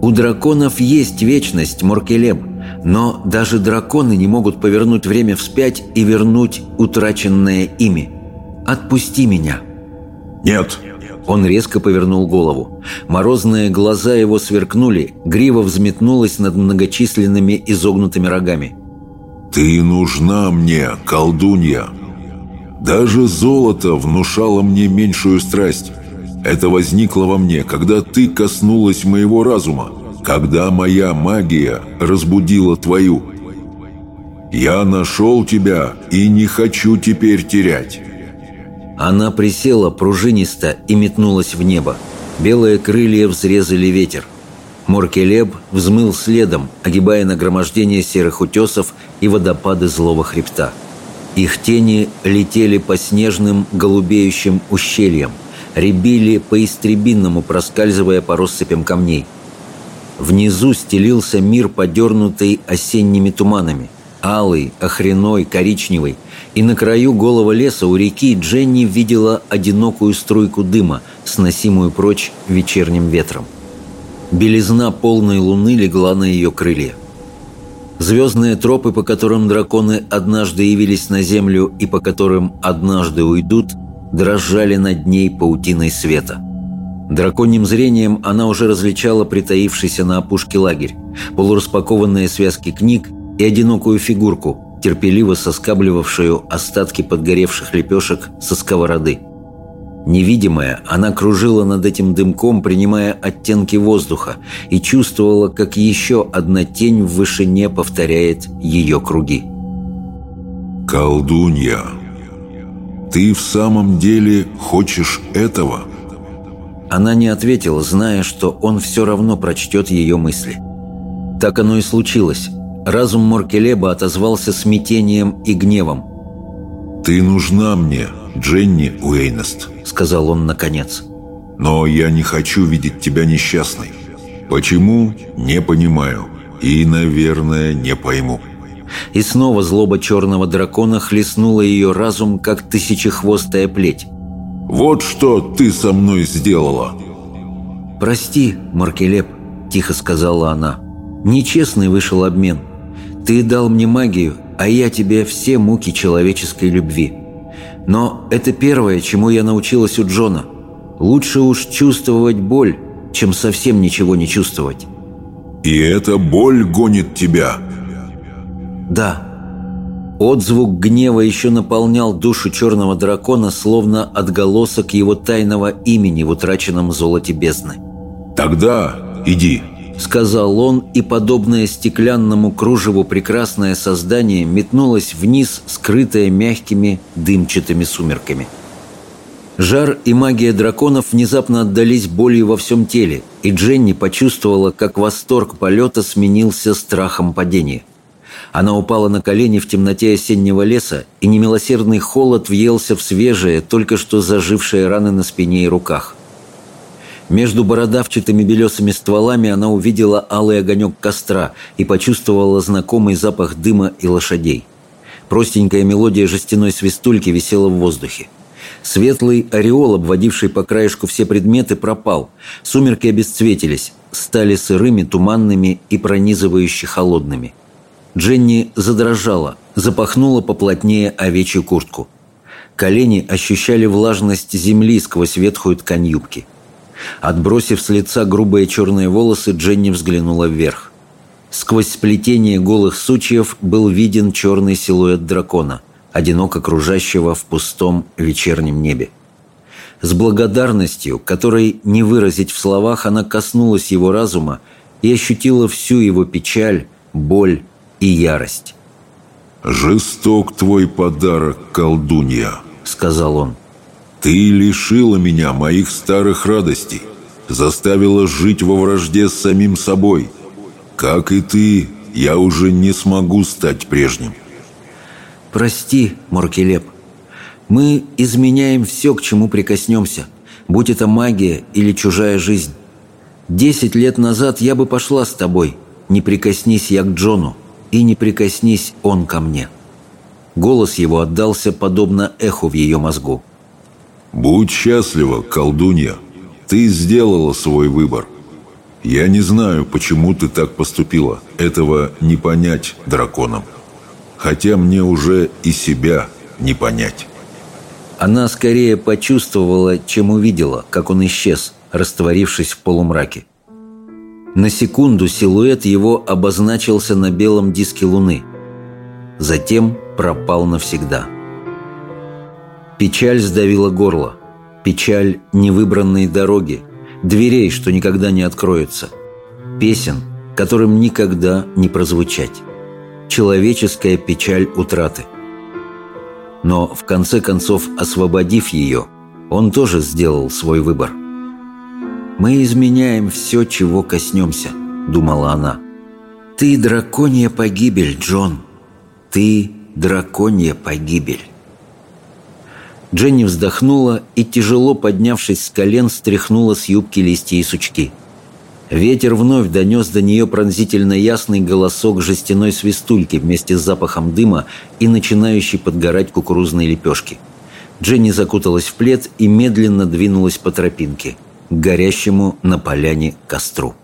У драконов есть вечность, Моркелеб, но даже драконы не могут повернуть время вспять и вернуть утраченное ими. Отпусти меня». «Нет», он резко повернул голову. Морозные глаза его сверкнули, грива взметнулась над многочисленными изогнутыми рогами. «Ты нужна мне, колдунья. Даже золото внушало мне меньшую страсть. Это возникло во мне, когда ты коснулась моего разума, когда моя магия разбудила твою. Я нашел тебя и не хочу теперь терять». Она присела пружинисто и метнулась в небо. Белые крылья взрезали ветер. Моркелеб взмыл следом, огибая нагромождение серых утесов и водопады злого хребта. Их тени летели по снежным голубеющим ущельям, рябили по истребинному, проскальзывая по россыпям камней. Внизу стелился мир, подернутый осенними туманами. Алый, охреной, коричневый – и на краю голого леса у реки Дженни видела одинокую струйку дыма, сносимую прочь вечерним ветром. Белизна полной луны легла на ее крылья. Звездные тропы, по которым драконы однажды явились на землю и по которым однажды уйдут, дрожали над ней паутиной света. Драконьим зрением она уже различала притаившийся на опушке лагерь, полураспакованные связки книг и одинокую фигурку, терпеливо соскабливавшую остатки подгоревших лепешек со сковороды. Невидимая, она кружила над этим дымком, принимая оттенки воздуха, и чувствовала, как еще одна тень в вышине повторяет ее круги. «Колдунья, ты в самом деле хочешь этого?» Она не ответила, зная, что он все равно прочтет ее мысли. Так оно и случилось. Разум Моркелеба отозвался смятением и гневом. «Ты нужна мне, Дженни Уэйнест», — сказал он наконец. Но я не хочу видеть тебя несчастной. Почему? Не понимаю. И, наверное, не пойму. И снова злоба черного дракона хлестнула ее разум, как тысячехвостая плеть. «Вот что ты со мной сделала!» «Прости, Маркелеп», — тихо сказала она. «Нечестный вышел обмен. Ты дал мне магию, а я тебе все муки человеческой любви. Но это первое, чему я научилась у Джона. Лучше уж чувствовать боль, чем совсем ничего не чувствовать». «И эта боль гонит тебя?» «Да». Отзвук гнева еще наполнял душу черного дракона, словно отголосок его тайного имени в утраченном золоте бездны. «Тогда иди», — сказал он, и, подобное стеклянному кружеву прекрасное создание метнулось вниз, скрытое мягкими дымчатыми сумерками. Жар и магия драконов внезапно отдались болью во всем теле, и Дженни почувствовала, как восторг полета сменился страхом падения. Она упала на колени в темноте осеннего леса, и немилосердный холод въелся в свежие, только что зажившие раны на спине и руках. Между бородавчатыми белесыми стволами она увидела алый огонек костра и почувствовала знакомый запах дыма и лошадей. Простенькая мелодия жестяной свистульки висела в воздухе. Светлый ореол, обводивший по краешку все предметы, пропал. Сумерки обесцветились, стали сырыми, туманными и пронизывающе холодными. Дженни задрожала, запахнула поплотнее овечью куртку. Колени ощущали влажность земли сквозь ветхую ткань юбки. Отбросив с лица грубые черные волосы, Дженни взглянула вверх. Сквозь сплетение голых сучьев был виден черный силуэт дракона, одиноко кружащего в пустом вечернем небе. С благодарностью, которой не выразить в словах, она коснулась его разума и ощутила всю его печаль, боль и ярость. «Жесток твой подарок, колдунья», — сказал он. Ты лишила меня моих старых радостей, заставила жить во вражде с самим собой. Как и ты, я уже не смогу стать прежним. Прости, Моркелеп. Мы изменяем все, к чему прикоснемся, будь это магия или чужая жизнь. Десять лет назад я бы пошла с тобой, не прикоснись я к Джону, и не прикоснись он ко мне. Голос его отдался подобно эху в ее мозгу. «Будь счастлива, колдунья. Ты сделала свой выбор. Я не знаю, почему ты так поступила. Этого не понять драконам. Хотя мне уже и себя не понять». Она скорее почувствовала, чем увидела, как он исчез, растворившись в полумраке. На секунду силуэт его обозначился на белом диске луны. Затем пропал навсегда. Печаль сдавила горло. Печаль невыбранной дороги, дверей, что никогда не откроются. Песен, которым никогда не прозвучать. Человеческая печаль утраты. Но, в конце концов, освободив ее, он тоже сделал свой выбор. «Мы изменяем все, чего коснемся», — думала она. «Ты драконья погибель, Джон. Ты драконья погибель». Дженни вздохнула и, тяжело поднявшись с колен, стряхнула с юбки листья и сучки. Ветер вновь донес до нее пронзительно ясный голосок жестяной свистульки вместе с запахом дыма и начинающей подгорать кукурузной лепешки. Дженни закуталась в плед и медленно двинулась по тропинке, к горящему на поляне костру.